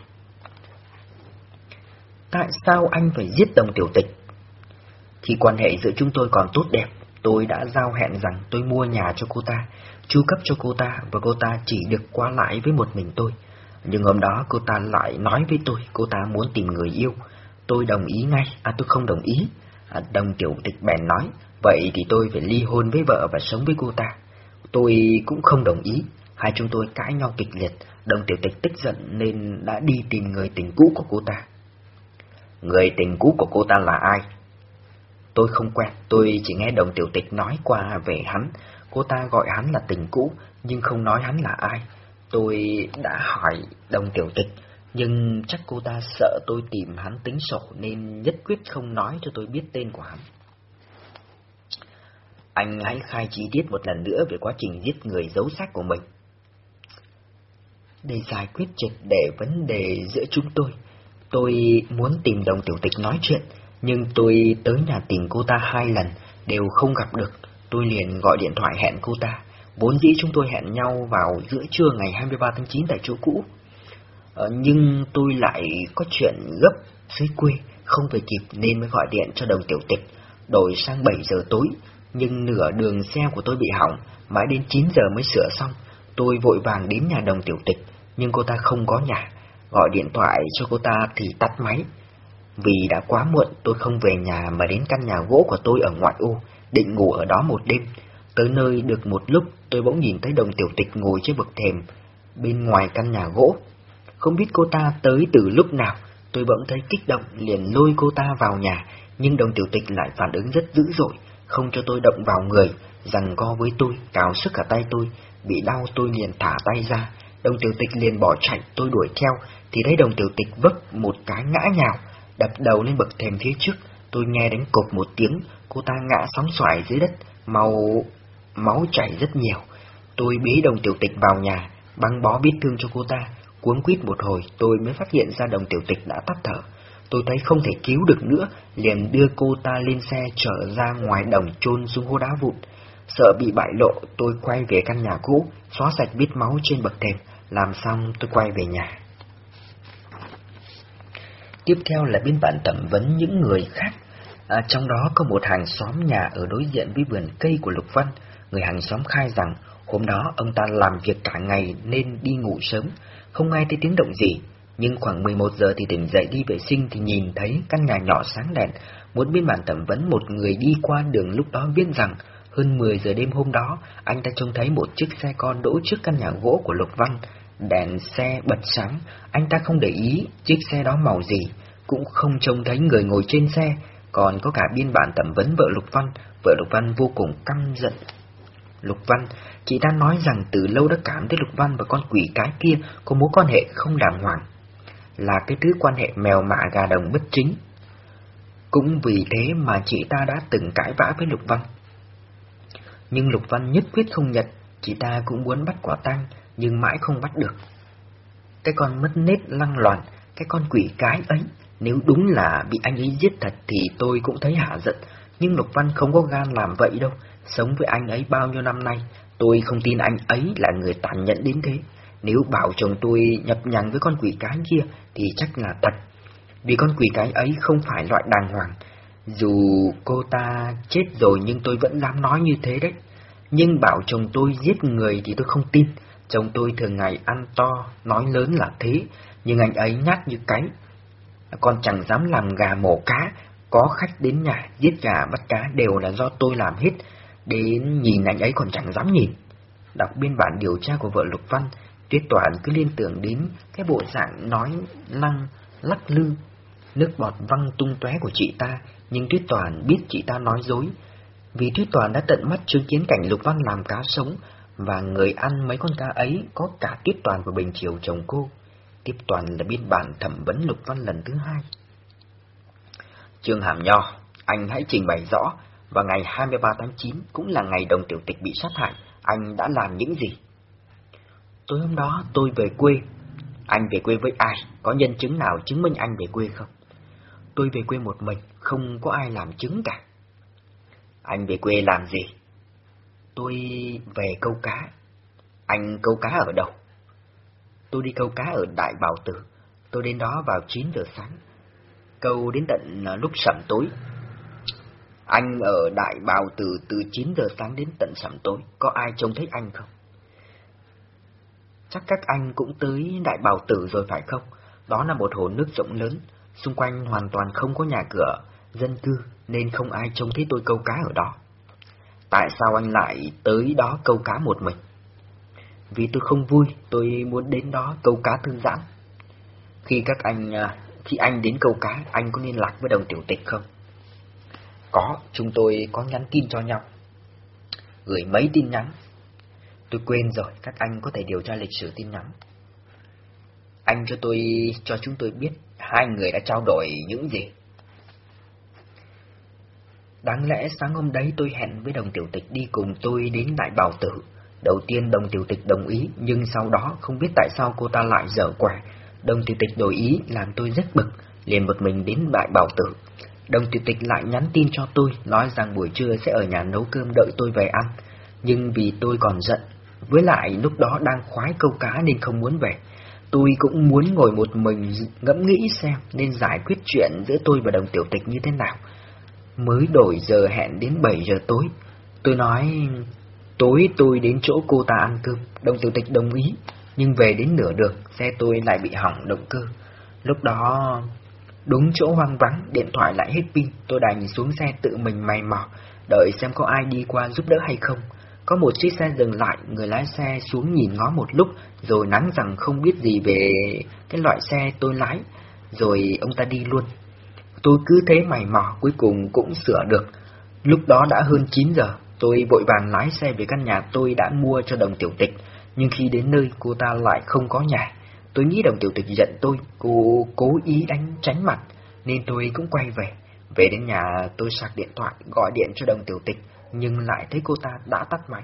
Tại sao anh phải giết đồng tiểu tịch? Thì quan hệ giữa chúng tôi còn tốt đẹp, tôi đã giao hẹn rằng tôi mua nhà cho cô ta, chu cấp cho cô ta và cô ta chỉ được qua lại với một mình tôi. Nhưng hôm đó cô ta lại nói với tôi cô ta muốn tìm người yêu. Tôi đồng ý ngay, à tôi không đồng ý. À, đồng tiểu tịch bèn nói, vậy thì tôi phải ly hôn với vợ và sống với cô ta. Tôi cũng không đồng ý, hai chúng tôi cãi nhau kịch liệt, đồng tiểu tịch tức giận nên đã đi tìm người tình cũ của cô ta. Người tình cũ của cô ta là ai? Tôi không quen, tôi chỉ nghe đồng tiểu tịch nói qua về hắn, cô ta gọi hắn là tình cũ, nhưng không nói hắn là ai. Tôi đã hỏi đồng tiểu tịch, nhưng chắc cô ta sợ tôi tìm hắn tính sổ nên nhất quyết không nói cho tôi biết tên của hắn. Anh hãy khai chi tiết một lần nữa về quá trình giết người giấu xác của mình. Để giải quyết triệt để vấn đề giữa chúng tôi, tôi muốn tìm đồng tiểu tịch nói chuyện, nhưng tôi tới nhà tìm cô ta hai lần, đều không gặp được. Tôi liền gọi điện thoại hẹn cô ta. Vốn dĩ chúng tôi hẹn nhau vào giữa trưa ngày 23 tháng 9 tại chỗ cũ. Ờ, nhưng tôi lại có chuyện gấp dưới quê, không về kịp nên mới gọi điện cho đồng tiểu tịch, đổi sang 7 giờ tối. Nhưng nửa đường xe của tôi bị hỏng, mãi đến 9 giờ mới sửa xong. Tôi vội vàng đến nhà đồng tiểu tịch, nhưng cô ta không có nhà. Gọi điện thoại cho cô ta thì tắt máy. Vì đã quá muộn, tôi không về nhà mà đến căn nhà gỗ của tôi ở ngoại ô, định ngủ ở đó một đêm. Tới nơi được một lúc, tôi bỗng nhìn thấy đồng tiểu tịch ngồi trên bậc thềm, bên ngoài căn nhà gỗ. Không biết cô ta tới từ lúc nào, tôi bỗng thấy kích động liền lôi cô ta vào nhà, nhưng đồng tiểu tịch lại phản ứng rất dữ dội, không cho tôi động vào người, rằng co với tôi, cào sức cả tay tôi, bị đau tôi liền thả tay ra. Đồng tiểu tịch liền bỏ chạy, tôi đuổi theo, thì thấy đồng tiểu tịch vấp một cái ngã nhào, đập đầu lên bậc thềm phía trước. Tôi nghe đánh cột một tiếng, cô ta ngã sóng xoài dưới đất, màu máu chảy rất nhiều. Tôi bế đồng tiểu tịch vào nhà, băng bó biết thương cho cô ta, cuốn quýt một hồi tôi mới phát hiện ra đồng tiểu tịch đã tắt thở. tôi thấy không thể cứu được nữa, liền đưa cô ta lên xe trở ra ngoài đồng chôn xuống hố đá vụn. Sợ bị bại lộ, tôi quay về căn nhà cũ, xóa sạch vết máu trên bậc thềm, làm xong tôi quay về nhà. Tiếp theo là biên bản thẩm vấn những người khác. À, trong đó có một hàng xóm nhà ở đối diện với vườn cây của Lục Văn. Người hàng xóm khai rằng hôm đó ông ta làm việc cả ngày nên đi ngủ sớm, không nghe thấy tiếng động gì. Nhưng khoảng 11 giờ thì tỉnh dậy đi vệ sinh thì nhìn thấy căn nhà nhỏ sáng đèn. Muốn biên bản thẩm vấn một người đi qua đường lúc đó biết rằng hơn 10 giờ đêm hôm đó, anh ta trông thấy một chiếc xe con đỗ trước căn nhà gỗ của Lục Văn. Đèn xe bật sáng, anh ta không để ý chiếc xe đó màu gì, cũng không trông thấy người ngồi trên xe, còn có cả biên bản thẩm vấn vợ Lục Văn, vợ Lục Văn vô cùng căm giận. Lục Văn, chị ta nói rằng từ lâu đã cảm thấy Lục Văn và con quỷ cái kia có mối quan hệ không đàng hoàng, là cái thứ quan hệ mèo mạ gà đồng bất chính. Cũng vì thế mà chị ta đã từng cãi vã với Lục Văn. Nhưng Lục Văn nhất quyết không nhận, chị ta cũng muốn bắt quả tang, nhưng mãi không bắt được. Cái con mất nết lăng loàn, cái con quỷ cái ấy, nếu đúng là bị anh ấy giết thật thì tôi cũng thấy hạ giận, nhưng Lục Văn không có gan làm vậy đâu. Sống với anh ấy bao nhiêu năm nay, tôi không tin anh ấy là người tàn nhẫn đến thế. Nếu bảo chồng tôi nhập nhằng với con quỷ cái kia thì chắc là thật. Vì con quỷ cái ấy không phải loại đàng hoàng. Dù cô ta chết rồi nhưng tôi vẫn dám nói như thế đấy. Nhưng bảo chồng tôi giết người thì tôi không tin. Chồng tôi thường ngày ăn to, nói lớn là thế, nhưng anh ấy nhát như cái. con chẳng dám làm gà mổ cá, có khách đến nhà giết gà bắt cá đều là do tôi làm hết, đến nhìn anh ấy còn chẳng dám nhìn. Đọc biên bản điều tra của vợ Lục Văn, Tuyết Toàn cứ liên tưởng đến cái bộ dạng nói năng lắc lư, nước bọt văng tung tóe của chị ta, nhưng Tuyết Toàn biết chị ta nói dối. Vì Tuyết Toàn đã tận mắt chứng kiến cảnh Lục Văn làm cá sống, và người ăn mấy con cá ấy có cả Tuyết Toàn và Bình Triều chồng cô. Tiếp Toàn là biên bản thẩm vấn Lục Văn lần thứ hai. Trương Hàm Nho, anh hãy trình bày rõ, và ngày 23 tháng 9 cũng là ngày đồng tiểu tịch bị sát hại, anh đã làm những gì? Tối hôm đó tôi về quê. Anh về quê với ai? Có nhân chứng nào chứng minh anh về quê không? Tôi về quê một mình, không có ai làm chứng cả. Anh về quê làm gì? Tôi về câu cá. Anh câu cá ở đâu? Tôi đi câu cá ở Đại Bảo Tử. Tôi đến đó vào 9 giờ sáng. Câu đến tận à, lúc sẩm tối. Anh ở Đại Bảo Tử từ 9 giờ sáng đến tận sẩm tối. Có ai trông thấy anh không? Chắc các anh cũng tới Đại Bảo Tử rồi phải không? Đó là một hồ nước rộng lớn. Xung quanh hoàn toàn không có nhà cửa, dân cư, nên không ai trông thấy tôi câu cá ở đó. Tại sao anh lại tới đó câu cá một mình? Vì tôi không vui, tôi muốn đến đó câu cá thư giãn. Khi các anh, à, khi anh đến câu cá, anh có liên lạc với đồng tiểu tịch không? Có, chúng tôi có nhắn tin cho nhau. Gửi mấy tin nhắn. Tôi quên rồi, các anh có thể điều tra lịch sử tin nhắn. Anh cho tôi, cho chúng tôi biết hai người đã trao đổi những gì. Đáng lẽ sáng hôm đấy tôi hẹn với đồng tiểu tịch đi cùng tôi đến Đại Bảo Tử. Đầu tiên đồng tiểu tịch đồng ý, nhưng sau đó không biết tại sao cô ta lại dở quả. Đồng tiểu tịch đổi ý làm tôi rất bực, liền một mình đến Đại Bảo Tử. Đồng tiểu tịch lại nhắn tin cho tôi, nói rằng buổi trưa sẽ ở nhà nấu cơm đợi tôi về ăn. Nhưng vì tôi còn giận, với lại lúc đó đang khoái câu cá nên không muốn về. Tôi cũng muốn ngồi một mình ngẫm nghĩ xem nên giải quyết chuyện giữa tôi và đồng tiểu tịch như thế nào. Mới đổi giờ hẹn đến 7 giờ tối. Tôi nói, tối tôi đến chỗ cô ta ăn cơm, đồng tiểu tịch đồng ý. Nhưng về đến nửa đường, xe tôi lại bị hỏng động cơ. Lúc đó, đúng chỗ hoang vắng, điện thoại lại hết pin, tôi đành xuống xe tự mình mày mò, đợi xem có ai đi qua giúp đỡ hay không. Có một chiếc xe dừng lại, người lái xe xuống nhìn ngó một lúc, rồi nắng rằng không biết gì về cái loại xe tôi lái, rồi ông ta đi luôn. Tôi cứ thế mày mò, cuối cùng cũng sửa được. Lúc đó đã hơn 9 giờ, tôi vội vàng lái xe về căn nhà tôi đã mua cho đồng tiểu tịch, nhưng khi đến nơi cô ta lại không có nhà. Tôi nghĩ đồng tiểu tịch giận tôi, cô cố ý đánh tránh mặt, nên tôi cũng quay về. Về đến nhà tôi sạc điện thoại, gọi điện cho đồng tiểu tịch, nhưng lại thấy cô ta đã tắt máy.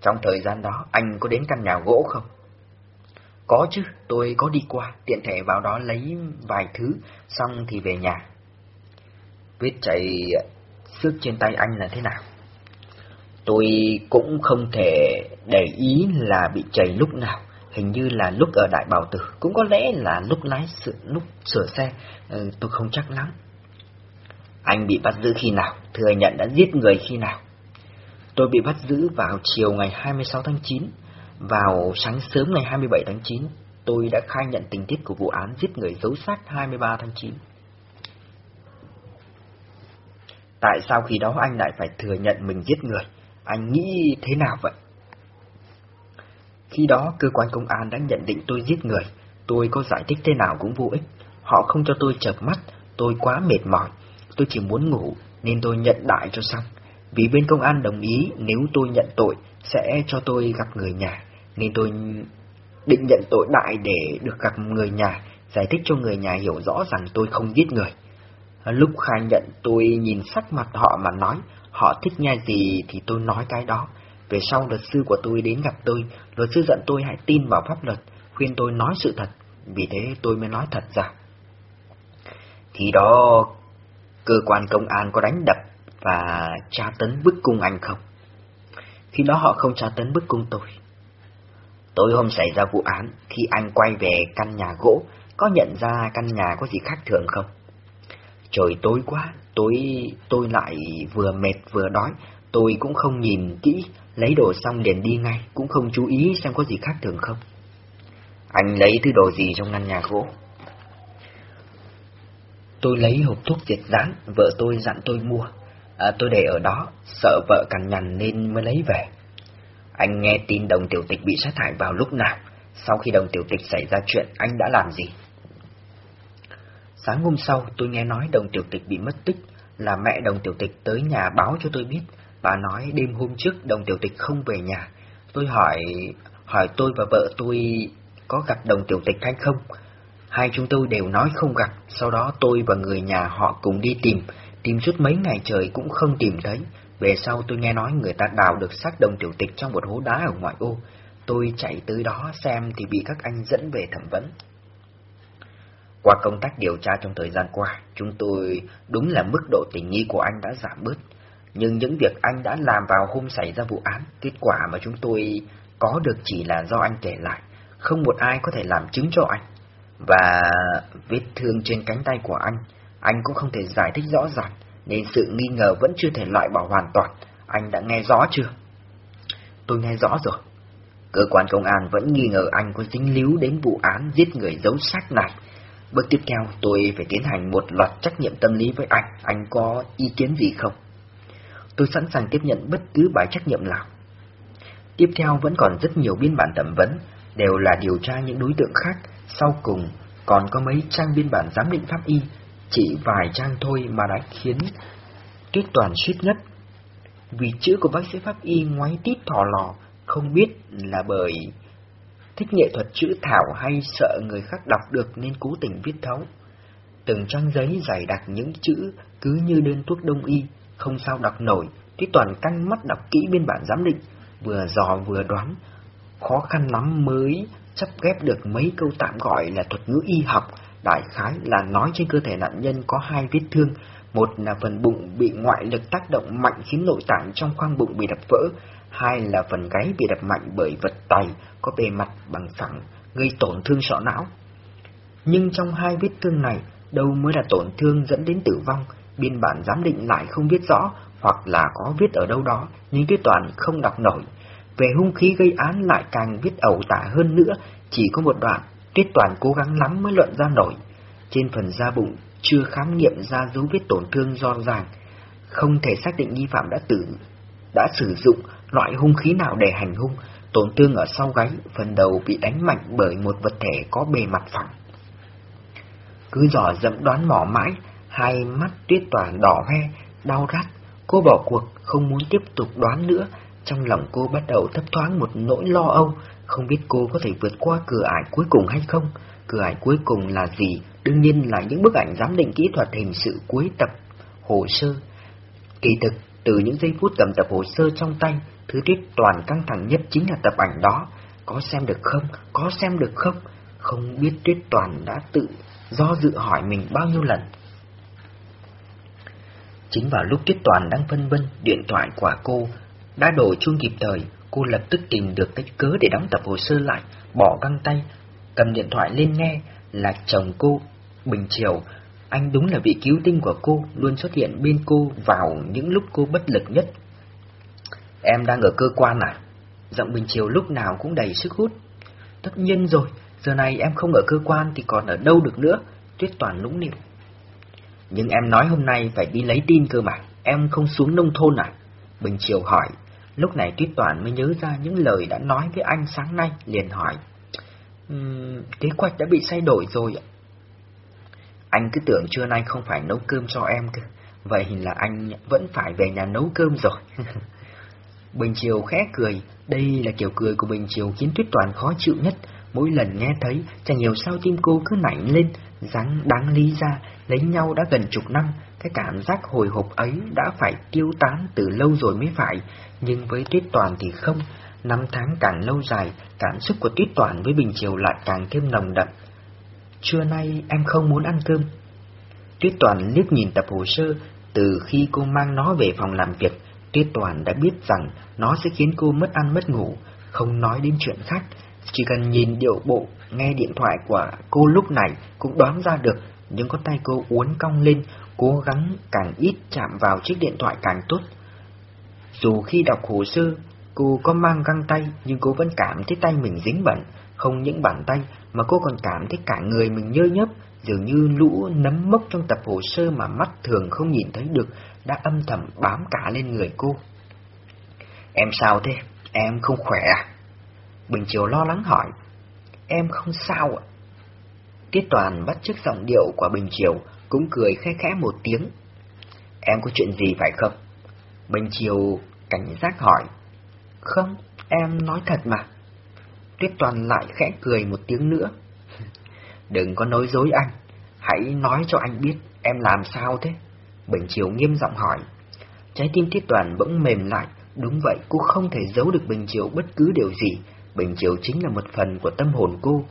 Trong thời gian đó, anh có đến căn nhà gỗ không? Có chứ, tôi có đi qua, tiện thể vào đó lấy vài thứ, xong thì về nhà. Vết chảy xước trên tay anh là thế nào? Tôi cũng không thể để ý là bị chảy lúc nào, hình như là lúc ở Đại Bảo Tử, cũng có lẽ là lúc lái sự lúc sửa xe, ừ, tôi không chắc lắm. Anh bị bắt giữ khi nào? Thừa nhận đã giết người khi nào? Tôi bị bắt giữ vào chiều ngày 26 tháng 9. Vào sáng sớm ngày 27 tháng 9, tôi đã khai nhận tình tiết của vụ án giết người giấu xác 23 tháng 9. Tại sao khi đó anh lại phải thừa nhận mình giết người? Anh nghĩ thế nào vậy? Khi đó cơ quan công an đã nhận định tôi giết người, tôi có giải thích thế nào cũng vô ích. Họ không cho tôi chợp mắt, tôi quá mệt mỏi, tôi chỉ muốn ngủ nên tôi nhận đại cho xong. Vì bên công an đồng ý nếu tôi nhận tội sẽ cho tôi gặp người nhà, nên tôi định nhận tội đại để được gặp người nhà, giải thích cho người nhà hiểu rõ rằng tôi không giết người. Lúc khai nhận tôi nhìn sắc mặt họ mà nói, họ thích nghe gì thì tôi nói cái đó. Về sau luật sư của tôi đến gặp tôi, luật sư dặn tôi hãy tin vào pháp luật, khuyên tôi nói sự thật, vì thế tôi mới nói thật ra. Thì đó, cơ quan công an có đánh đập và tra tấn bức cung anh không? Khi đó họ không tra tấn bức cung tôi. Tối hôm xảy ra vụ án, khi anh quay về căn nhà gỗ, có nhận ra căn nhà có gì khác thường không? Trời tối quá, tối tôi lại vừa mệt vừa đói, tôi cũng không nhìn kỹ, lấy đồ xong liền đi ngay, cũng không chú ý xem có gì khác thường không. Anh lấy thứ đồ gì trong ngăn nhà gỗ? Tôi lấy hộp thuốc diệt rán, vợ tôi dặn tôi mua. À, tôi để ở đó, sợ vợ cằn nhằn nên mới lấy về. Anh nghe tin đồng tiểu tịch bị sát hại vào lúc nào? Sau khi đồng tiểu tịch xảy ra chuyện, anh đã làm gì? Sáng hôm sau, tôi nghe nói đồng tiểu tịch bị mất tích, là mẹ đồng tiểu tịch tới nhà báo cho tôi biết. Bà nói đêm hôm trước đồng tiểu tịch không về nhà. Tôi hỏi, hỏi tôi và vợ tôi có gặp đồng tiểu tịch hay không? Hai chúng tôi đều nói không gặp, sau đó tôi và người nhà họ cùng đi tìm, tìm suốt mấy ngày trời cũng không tìm thấy. Về sau tôi nghe nói người ta đào được xác đồng tiểu tịch trong một hố đá ở ngoại ô. Tôi chạy tới đó xem thì bị các anh dẫn về thẩm vấn. Qua công tác điều tra trong thời gian qua, chúng tôi đúng là mức độ tình nghi của anh đã giảm bớt. Nhưng những việc anh đã làm vào hôm xảy ra vụ án, kết quả mà chúng tôi có được chỉ là do anh kể lại. Không một ai có thể làm chứng cho anh. Và vết thương trên cánh tay của anh, anh cũng không thể giải thích rõ ràng, nên sự nghi ngờ vẫn chưa thể loại bỏ hoàn toàn. Anh đã nghe rõ chưa? Tôi nghe rõ rồi. Cơ quan công an vẫn nghi ngờ anh có dính líu đến vụ án giết người giấu xác này. Bước tiếp theo tôi phải tiến hành một loạt trách nhiệm tâm lý với anh, anh có ý kiến gì không? Tôi sẵn sàng tiếp nhận bất cứ bài trách nhiệm nào. Tiếp theo vẫn còn rất nhiều biên bản thẩm vấn, đều là điều tra những đối tượng khác, sau cùng còn có mấy trang biên bản giám định pháp y, chỉ vài trang thôi mà đã khiến Tuyết Toàn suýt ngất. Vì chữ của bác sĩ pháp y ngoái tít thò lò, không biết là bởi thích nghệ thuật chữ thảo hay sợ người khác đọc được nên cố tình viết thấu. Từng trang giấy dày đặc những chữ cứ như đơn thuốc đông y, không sao đọc nổi, Tuyết Toàn căng mắt đọc kỹ biên bản giám định, vừa dò vừa đoán, khó khăn lắm mới sắp ghép được mấy câu tạm gọi là thuật ngữ y học, đại khái là nói trên cơ thể nạn nhân có hai vết thương, một là phần bụng bị ngoại lực tác động mạnh khiến nội tạng trong khoang bụng bị đập vỡ, hai là phần gáy bị đập mạnh bởi vật tày có bề mặt bằng phẳng, gây tổn thương sọ não. Nhưng trong hai vết thương này, đâu mới là tổn thương dẫn đến tử vong, biên bản giám định lại không viết rõ, hoặc là có viết ở đâu đó, nhưng tuyết toàn không đọc nổi. Về hung khí gây án lại càng viết ẩu tả hơn nữa, chỉ có một đoạn, tuyết toàn cố gắng lắm mới luận ra nổi. Trên phần da bụng chưa khám nghiệm ra dấu vết tổn thương rõ ràng, không thể xác định nghi phạm đã tử, đã sử dụng loại hung khí nào để hành hung, tổn thương ở sau gáy, phần đầu bị đánh mạnh bởi một vật thể có bề mặt phẳng. Cứ dò dẫm đoán mỏ mãi, hai mắt tuyết toàn đỏ hoe, đau rát, cô bỏ cuộc, không muốn tiếp tục đoán nữa, trong lòng cô bắt đầu thấp thoáng một nỗi lo âu, không biết cô có thể vượt qua cửa ải cuối cùng hay không. Cửa ải cuối cùng là gì? Đương nhiên là những bức ảnh giám định kỹ thuật hình sự cuối tập hồ sơ. Kỳ thực, từ những giây phút cầm tập hồ sơ trong tay, thứ tiết toàn căng thẳng nhất chính là tập ảnh đó. có xem được không, có xem được không? Không biết Tuyết Toàn đã tự do dự hỏi mình bao nhiêu lần. Chính vào lúc Tuyết Toàn đang phân vân, điện thoại của cô đã đổ chuông kịp thời, cô lập tức tìm được cái cớ để đóng tập hồ sơ lại, bỏ găng tay, cầm điện thoại lên nghe là chồng cô, Bình Triều. Anh đúng là vị cứu tinh của cô, luôn xuất hiện bên cô vào những lúc cô bất lực nhất. Em đang ở cơ quan à? Giọng Bình Triều lúc nào cũng đầy sức hút. Tất nhiên rồi, giờ này em không ở cơ quan thì còn ở đâu được nữa, Tuyết Toàn nũng nịu. Nhưng em nói hôm nay phải đi lấy tin cơ mà, em không xuống nông thôn à? Bình Triều hỏi. Lúc này Tuyết Toàn mới nhớ ra những lời đã nói với anh sáng nay, liền hỏi. Um, kế hoạch đã bị thay đổi rồi ạ. Anh cứ tưởng trưa nay không phải nấu cơm cho em cơ, vậy là anh vẫn phải về nhà nấu cơm rồi. Bình Triều khẽ cười, đây là kiểu cười của Bình Triều khiến Tuyết Toàn khó chịu nhất, mỗi lần nghe thấy, chẳng hiểu sao tim cô cứ nảy lên, dáng đáng lý ra, lấy nhau đã gần chục năm, cái cảm giác hồi hộp ấy đã phải tiêu tán từ lâu rồi mới phải, nhưng với Tuyết Toàn thì không, năm tháng càng lâu dài, cảm xúc của Tuyết Toàn với Bình Triều lại càng thêm nồng đậm. Trưa nay em không muốn ăn cơm. Tuyết Toàn liếc nhìn tập hồ sơ, từ khi cô mang nó về phòng làm việc, Tuyết Toàn đã biết rằng nó sẽ khiến cô mất ăn mất ngủ, không nói đến chuyện khác, chỉ cần nhìn điệu bộ, nghe điện thoại của cô lúc này cũng đoán ra được, nhưng con tay cô uốn cong lên, cố gắng càng ít chạm vào chiếc điện thoại càng tốt. Dù khi đọc hồ sơ, cô có mang găng tay, nhưng cô vẫn cảm thấy tay mình dính bẩn, không những bàn tay mà cô còn cảm thấy cả người mình nhơ nhớp, dường như lũ nấm mốc trong tập hồ sơ mà mắt thường không nhìn thấy được đã âm thầm bám cả lên người cô. Em sao thế? Em không khỏe à? Bình Triều lo lắng hỏi. Em không sao ạ. Tiết Toàn bắt chước giọng điệu của Bình Triều, cũng cười khẽ khẽ một tiếng. Em có chuyện gì phải không? Bình Triều cảnh giác hỏi. Không, em nói thật mà. Tuyết Toàn lại khẽ cười một tiếng nữa. Đừng có nói dối anh, hãy nói cho anh biết em làm sao thế. Bình Triều nghiêm giọng hỏi. Trái tim Tuyết Toàn bỗng mềm lại, đúng vậy cô không thể giấu được Bình Triều bất cứ điều gì, Bình Triều chính là một phần của tâm hồn cô.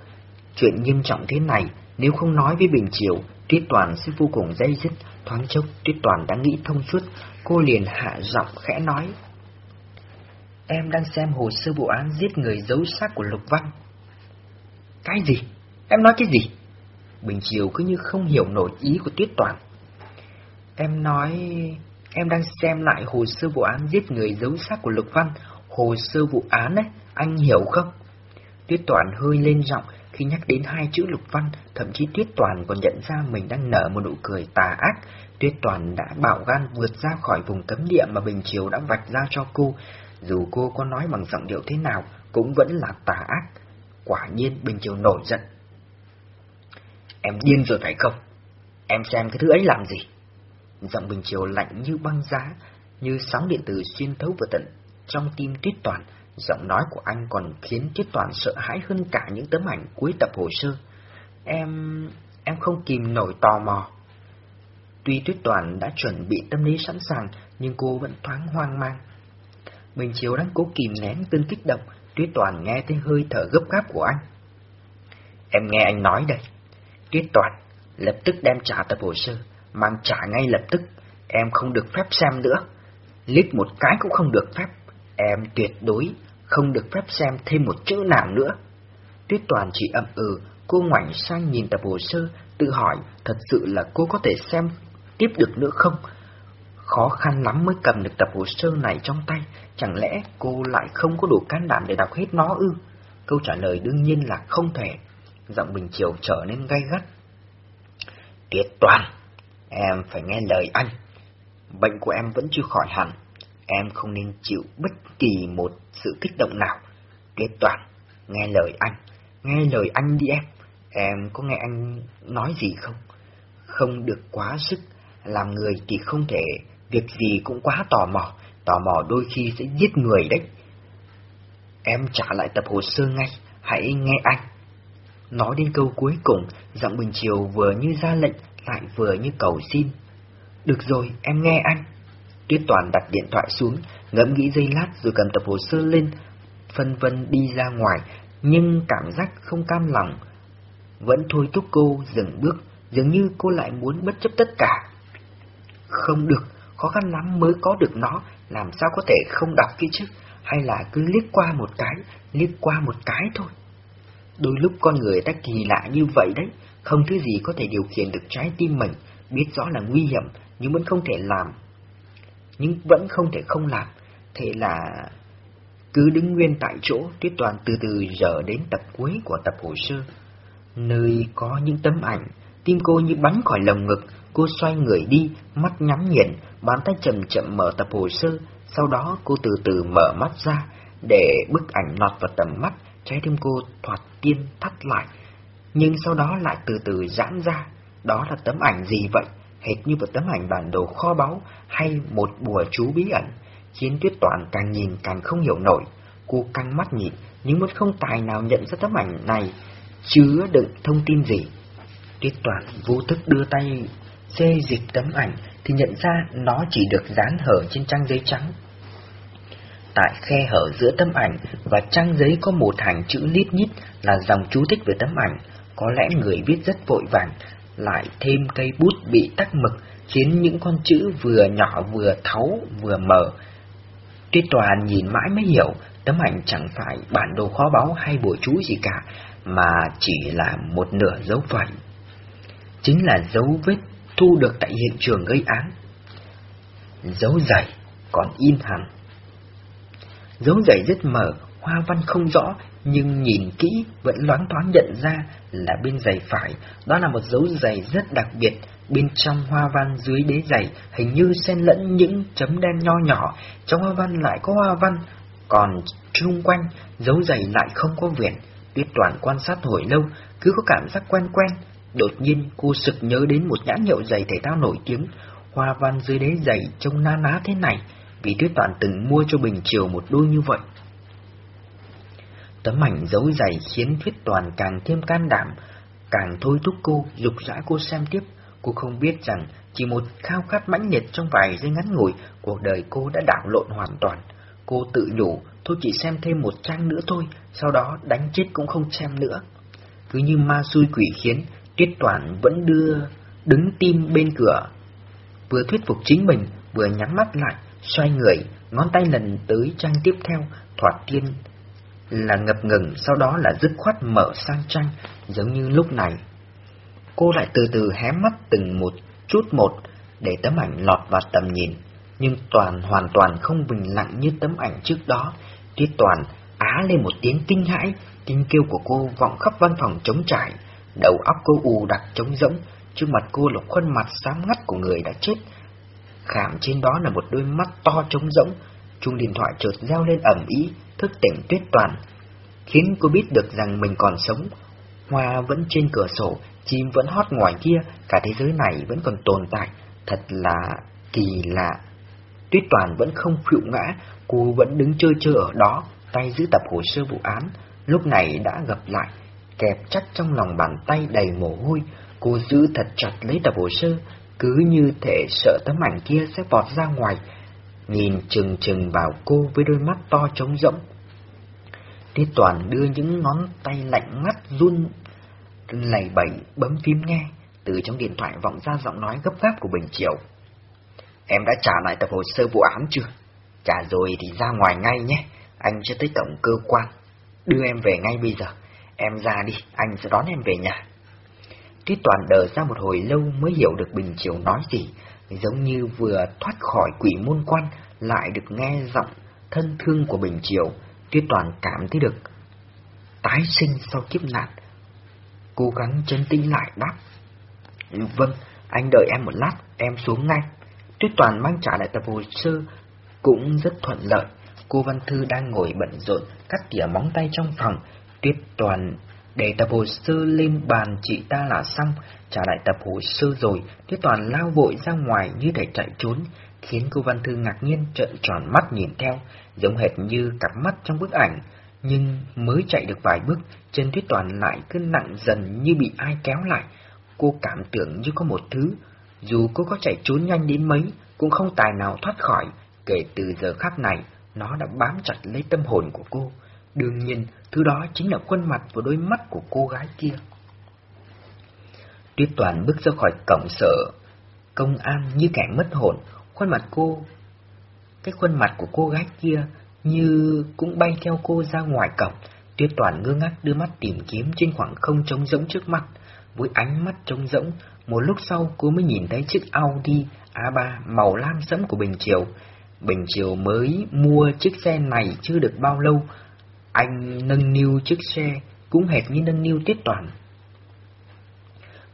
Chuyện nghiêm trọng thế này, nếu không nói với Bình Triều, Tuyết Toàn sẽ vô cùng dây dứt, thoáng chốc Tuyết Toàn đã nghĩ thông suốt, cô liền hạ giọng khẽ nói. Em đang xem hồ sơ vụ án giết người giấu xác của Lục Văn. Cái gì? Em nói cái gì? Bình Triều cứ như không hiểu nổi ý của Tuyết Toàn. Em nói... Em đang xem lại hồ sơ vụ án giết người giấu xác của Lục Văn, hồ sơ vụ án ấy, anh hiểu không? Tuyết Toàn hơi lên giọng khi nhắc đến hai chữ Lục Văn, thậm chí Tuyết Toàn còn nhận ra mình đang nở một nụ cười tà ác. Tuyết Toàn đã bạo gan vượt ra khỏi vùng cấm địa mà Bình Chiều đã vạch ra cho cô, dù cô có nói bằng giọng điệu thế nào, cũng vẫn là tà ác. Quả nhiên Bình Chiều nổi giận. Em điên rồi phải không? Em xem cái thứ ấy làm gì? Giọng Bình Chiều lạnh như băng giá, như sóng điện tử xuyên thấu vào tận trong tim Tuyết Toàn, Giọng nói của anh còn khiến Tiết Toàn sợ hãi hơn cả những tấm ảnh cuối tập hồ sơ. Em... em không kìm nổi tò mò. Tuy Tuyết Toàn đã chuẩn bị tâm lý sẵn sàng, nhưng cô vẫn thoáng hoang mang. Bình Chiếu đang cố kìm nén cơn kích động, Tuyết Toàn nghe thấy hơi thở gấp gáp của anh. Em nghe anh nói đây. Tuyết Toàn, lập tức đem trả tập hồ sơ, mang trả ngay lập tức, em không được phép xem nữa. Liếc một cái cũng không được phép, em tuyệt đối không được phép xem thêm một chữ nào nữa. Tuyết Toàn chỉ ậm ừ, cô ngoảnh sang nhìn tập hồ sơ, tự hỏi thật sự là cô có thể xem tiếp được nữa không? Khó khăn lắm mới cầm được tập hồ sơ này trong tay, chẳng lẽ cô lại không có đủ can đảm để đọc hết nó ư? Câu trả lời đương nhiên là không thể. Giọng Bình Triều trở nên gay gắt. Tuyết Toàn, em phải nghe lời anh. Bệnh của em vẫn chưa khỏi hẳn, Em không nên chịu bất kỳ một sự kích động nào. Tuyết toàn, nghe lời anh, nghe lời anh đi em. Em có nghe anh nói gì không? Không được quá sức, làm người thì không thể, việc gì cũng quá tò mò, tò mò đôi khi sẽ giết người đấy. Em trả lại tập hồ sơ ngay, hãy nghe anh. Nói đến câu cuối cùng, giọng Bình Triều vừa như ra lệnh, lại vừa như cầu xin. Được rồi, em nghe anh. Tuyết Toàn đặt điện thoại xuống, ngẫm nghĩ giây lát rồi cầm tập hồ sơ lên, phân vân đi ra ngoài, nhưng cảm giác không cam lòng vẫn thôi thúc cô dừng bước, dường như cô lại muốn bất chấp tất cả. Không được, khó khăn lắm mới có được nó, làm sao có thể không đọc kia chứ, hay là cứ liếc qua một cái, liếc qua một cái thôi. Đôi lúc con người ta kỳ lạ như vậy đấy, không thứ gì có thể điều khiển được trái tim mình, biết rõ là nguy hiểm, nhưng vẫn không thể làm. Nhưng vẫn không thể không làm, thế là... Cứ đứng nguyên tại chỗ, Tuyết Toàn từ từ dở đến tập cuối của tập hồ sơ. Nơi có những tấm ảnh, tim cô như bắn khỏi lồng ngực, cô xoay người đi, mắt nhắm nghiền, bàn tay chậm chậm mở tập hồ sơ, sau đó cô từ từ mở mắt ra, để bức ảnh lọt vào tầm mắt, trái tim cô thoạt tiên thắt lại, nhưng sau đó lại từ từ giãn ra. Đó là tấm ảnh gì vậy? Hệt như một tấm ảnh bản đồ kho báu hay một bùa chú bí ẩn, khiến Tuyết Toàn càng nhìn càng không hiểu nổi. Cô căng mắt nhìn, nhưng vẫn không tài nào nhận ra tấm ảnh này chứa đựng thông tin gì. Tuyết Toàn vô thức đưa tay xê dịch tấm ảnh thì nhận ra nó chỉ được dán hở trên trang giấy trắng. Tại khe hở giữa tấm ảnh và trang giấy có một hàng chữ lít nhít là dòng chú thích về tấm ảnh, có lẽ người viết rất vội vàng, lại thêm cây bút bị tắc mực khiến những con chữ vừa nhỏ vừa thấu vừa mờ. Tuyết Toàn nhìn mãi mới hiểu tấm ảnh chẳng phải bản đồ khó báu hay bùa chú gì cả, mà chỉ là một nửa dấu phẩy. Chính là dấu vết thu được tại hiện trường gây án. Dấu giày còn in hẳn. Dấu giày rất mờ, hoa văn không rõ, nhưng nhìn kỹ vẫn loáng thoáng nhận ra là bên giày phải, đó là một dấu giày rất đặc biệt. Bên trong hoa văn dưới đế giày hình như xen lẫn những chấm đen nho nhỏ, trong hoa văn lại có hoa văn, còn xung quanh dấu giày lại không có viền. Tuyết Toàn quan sát hồi lâu, cứ có cảm giác quen quen. Đột nhiên cô sực nhớ đến một nhãn hiệu giày thể thao nổi tiếng, hoa văn dưới đế giày trông na ná thế này, vì Tuyết Toàn từng mua cho Bình Triều một đôi như vậy. Tấm ảnh dấu dày khiến thuyết Toàn càng thêm can đảm, càng thôi thúc cô, dục dã cô xem tiếp. Cô không biết rằng chỉ một khao khát mãnh liệt trong vài giây ngắn ngủi, cuộc đời cô đã đảo lộn hoàn toàn. Cô tự nhủ, thôi chỉ xem thêm một trang nữa thôi, sau đó đánh chết cũng không xem nữa. Cứ như ma xui quỷ khiến, Tuyết Toàn vẫn đưa, đứng tim bên cửa. Vừa thuyết phục chính mình, vừa nhắm mắt lại, xoay người, ngón tay lần tới trang tiếp theo, thoạt tiên là ngập ngừng, sau đó là dứt khoát mở sang trang, giống như lúc này. Cô lại từ từ hé mắt từng một chút một, để tấm ảnh lọt vào tầm nhìn, nhưng toàn hoàn toàn không bình lặng như tấm ảnh trước đó. Tuyết toàn á lên một tiếng kinh hãi, tiếng kêu của cô vọng khắp văn phòng trống trải, đầu óc cô ù đặc trống rỗng, trước mặt cô là khuôn mặt xám ngắt của người đã chết. Khảm trên đó là một đôi mắt to trống rỗng, chuông điện thoại chợt reo lên ẩm ý, thức tỉnh tuyết toàn, khiến cô biết được rằng mình còn sống. Hoa vẫn trên cửa sổ, chim vẫn hót ngoài kia, cả thế giới này vẫn còn tồn tại, thật là kỳ lạ. Tuyết toàn vẫn không phụ ngã, cô vẫn đứng chơi chơi ở đó, tay giữ tập hồ sơ vụ án, lúc này đã gặp lại, kẹp chắc trong lòng bàn tay đầy mồ hôi, cô giữ thật chặt lấy tập hồ sơ, cứ như thể sợ tấm ảnh kia sẽ vọt ra ngoài, nhìn chừng chừng vào cô với đôi mắt to trống rỗng. Tiết Toàn đưa những ngón tay lạnh ngắt run lẩy bẩy bấm phím nghe, từ trong điện thoại vọng ra giọng nói gấp gáp của Bình Triều. Em đã trả lại tập hồ sơ vụ án chưa? Trả rồi thì ra ngoài ngay nhé, anh sẽ tới tổng cơ quan. Đưa em về ngay bây giờ, em ra đi, anh sẽ đón em về nhà. Tiết Toàn đờ ra một hồi lâu mới hiểu được Bình Triều nói gì, giống như vừa thoát khỏi quỷ môn quan, lại được nghe giọng thân thương của Bình Triều, tuyết Toàn cảm thấy được tái sinh sau kiếp nạn. Cố gắng chân tinh lại đáp. Vâng, anh đợi em một lát, em xuống ngay. Tuyết Toàn mang trả lại tập hồ sơ, cũng rất thuận lợi. Cô Văn Thư đang ngồi bận rộn, cắt tỉa móng tay trong phòng. Tuyết Toàn để tập hồ sơ lên bàn chị ta là xong, trả lại tập hồ sơ rồi, Tuyết Toàn lao vội ra ngoài như để chạy trốn, khiến cô Văn Thư ngạc nhiên trợn tròn mắt nhìn theo, giống hệt như cặp mắt trong bức ảnh. Nhưng mới chạy được vài bước, chân Tuyết Toàn lại cứ nặng dần như bị ai kéo lại. Cô cảm tưởng như có một thứ, dù cô có chạy trốn nhanh đến mấy, cũng không tài nào thoát khỏi. Kể từ giờ khắc này, nó đã bám chặt lấy tâm hồn của cô. Đương nhiên, thứ đó chính là khuôn mặt và đôi mắt của cô gái kia. Tuyết Toàn bước ra khỏi cổng sở, công an như kẻ mất hồn, khuôn mặt cô, cái khuôn mặt của cô gái kia như cũng bay theo cô ra ngoài cổng. Tuyết Toàn ngơ ngác đưa mắt tìm kiếm trên khoảng không trống rỗng trước mặt, với ánh mắt trống rỗng, một lúc sau cô mới nhìn thấy chiếc Audi A3 màu lam sẫm của Bình Triều. Bình Triều mới mua chiếc xe này chưa được bao lâu, anh nâng niu chiếc xe cũng hệt như nâng niu Tuyết Toàn.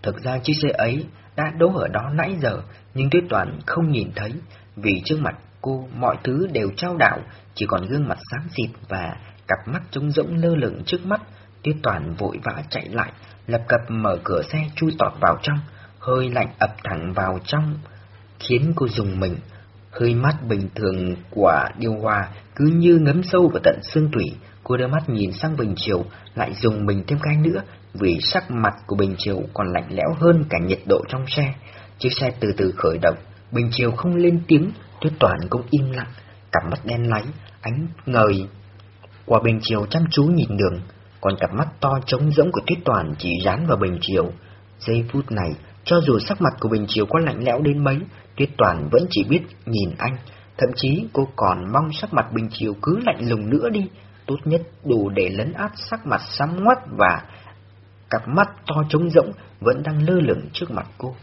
Thực ra chiếc xe ấy đã đỗ ở đó nãy giờ, nhưng Tuyết Toàn không nhìn thấy, vì trước mặt cô mọi thứ đều trao đảo, chỉ còn gương mặt sáng xịt và cặp mắt trống rỗng lơ lửng trước mắt. Tuyết Toàn vội vã chạy lại, lập cập mở cửa xe chui tọt vào trong, hơi lạnh ập thẳng vào trong, khiến cô dùng mình. Hơi mắt bình thường của điều hòa cứ như ngấm sâu vào tận xương tủy, cô đưa mắt nhìn sang Bình Triều, lại dùng mình thêm cái nữa, vì sắc mặt của Bình Triều còn lạnh lẽo hơn cả nhiệt độ trong xe. Chiếc xe từ từ khởi động, Bình Triều không lên tiếng, Tuyết Toàn cũng im lặng, cặp mắt đen láy, ánh ngời. Qua Bình Triều chăm chú nhìn đường, còn cặp mắt to trống rỗng của Tuyết Toàn chỉ dán vào Bình Triều. Giây phút này, cho dù sắc mặt của Bình Triều có lạnh lẽo đến mấy, Tuyết Toàn vẫn chỉ biết nhìn anh, thậm chí cô còn mong sắc mặt Bình Triều cứ lạnh lùng nữa đi, tốt nhất đủ để lấn át sắc mặt xám ngoắt và cặp mắt to trống rỗng vẫn đang lơ lửng trước mặt cô.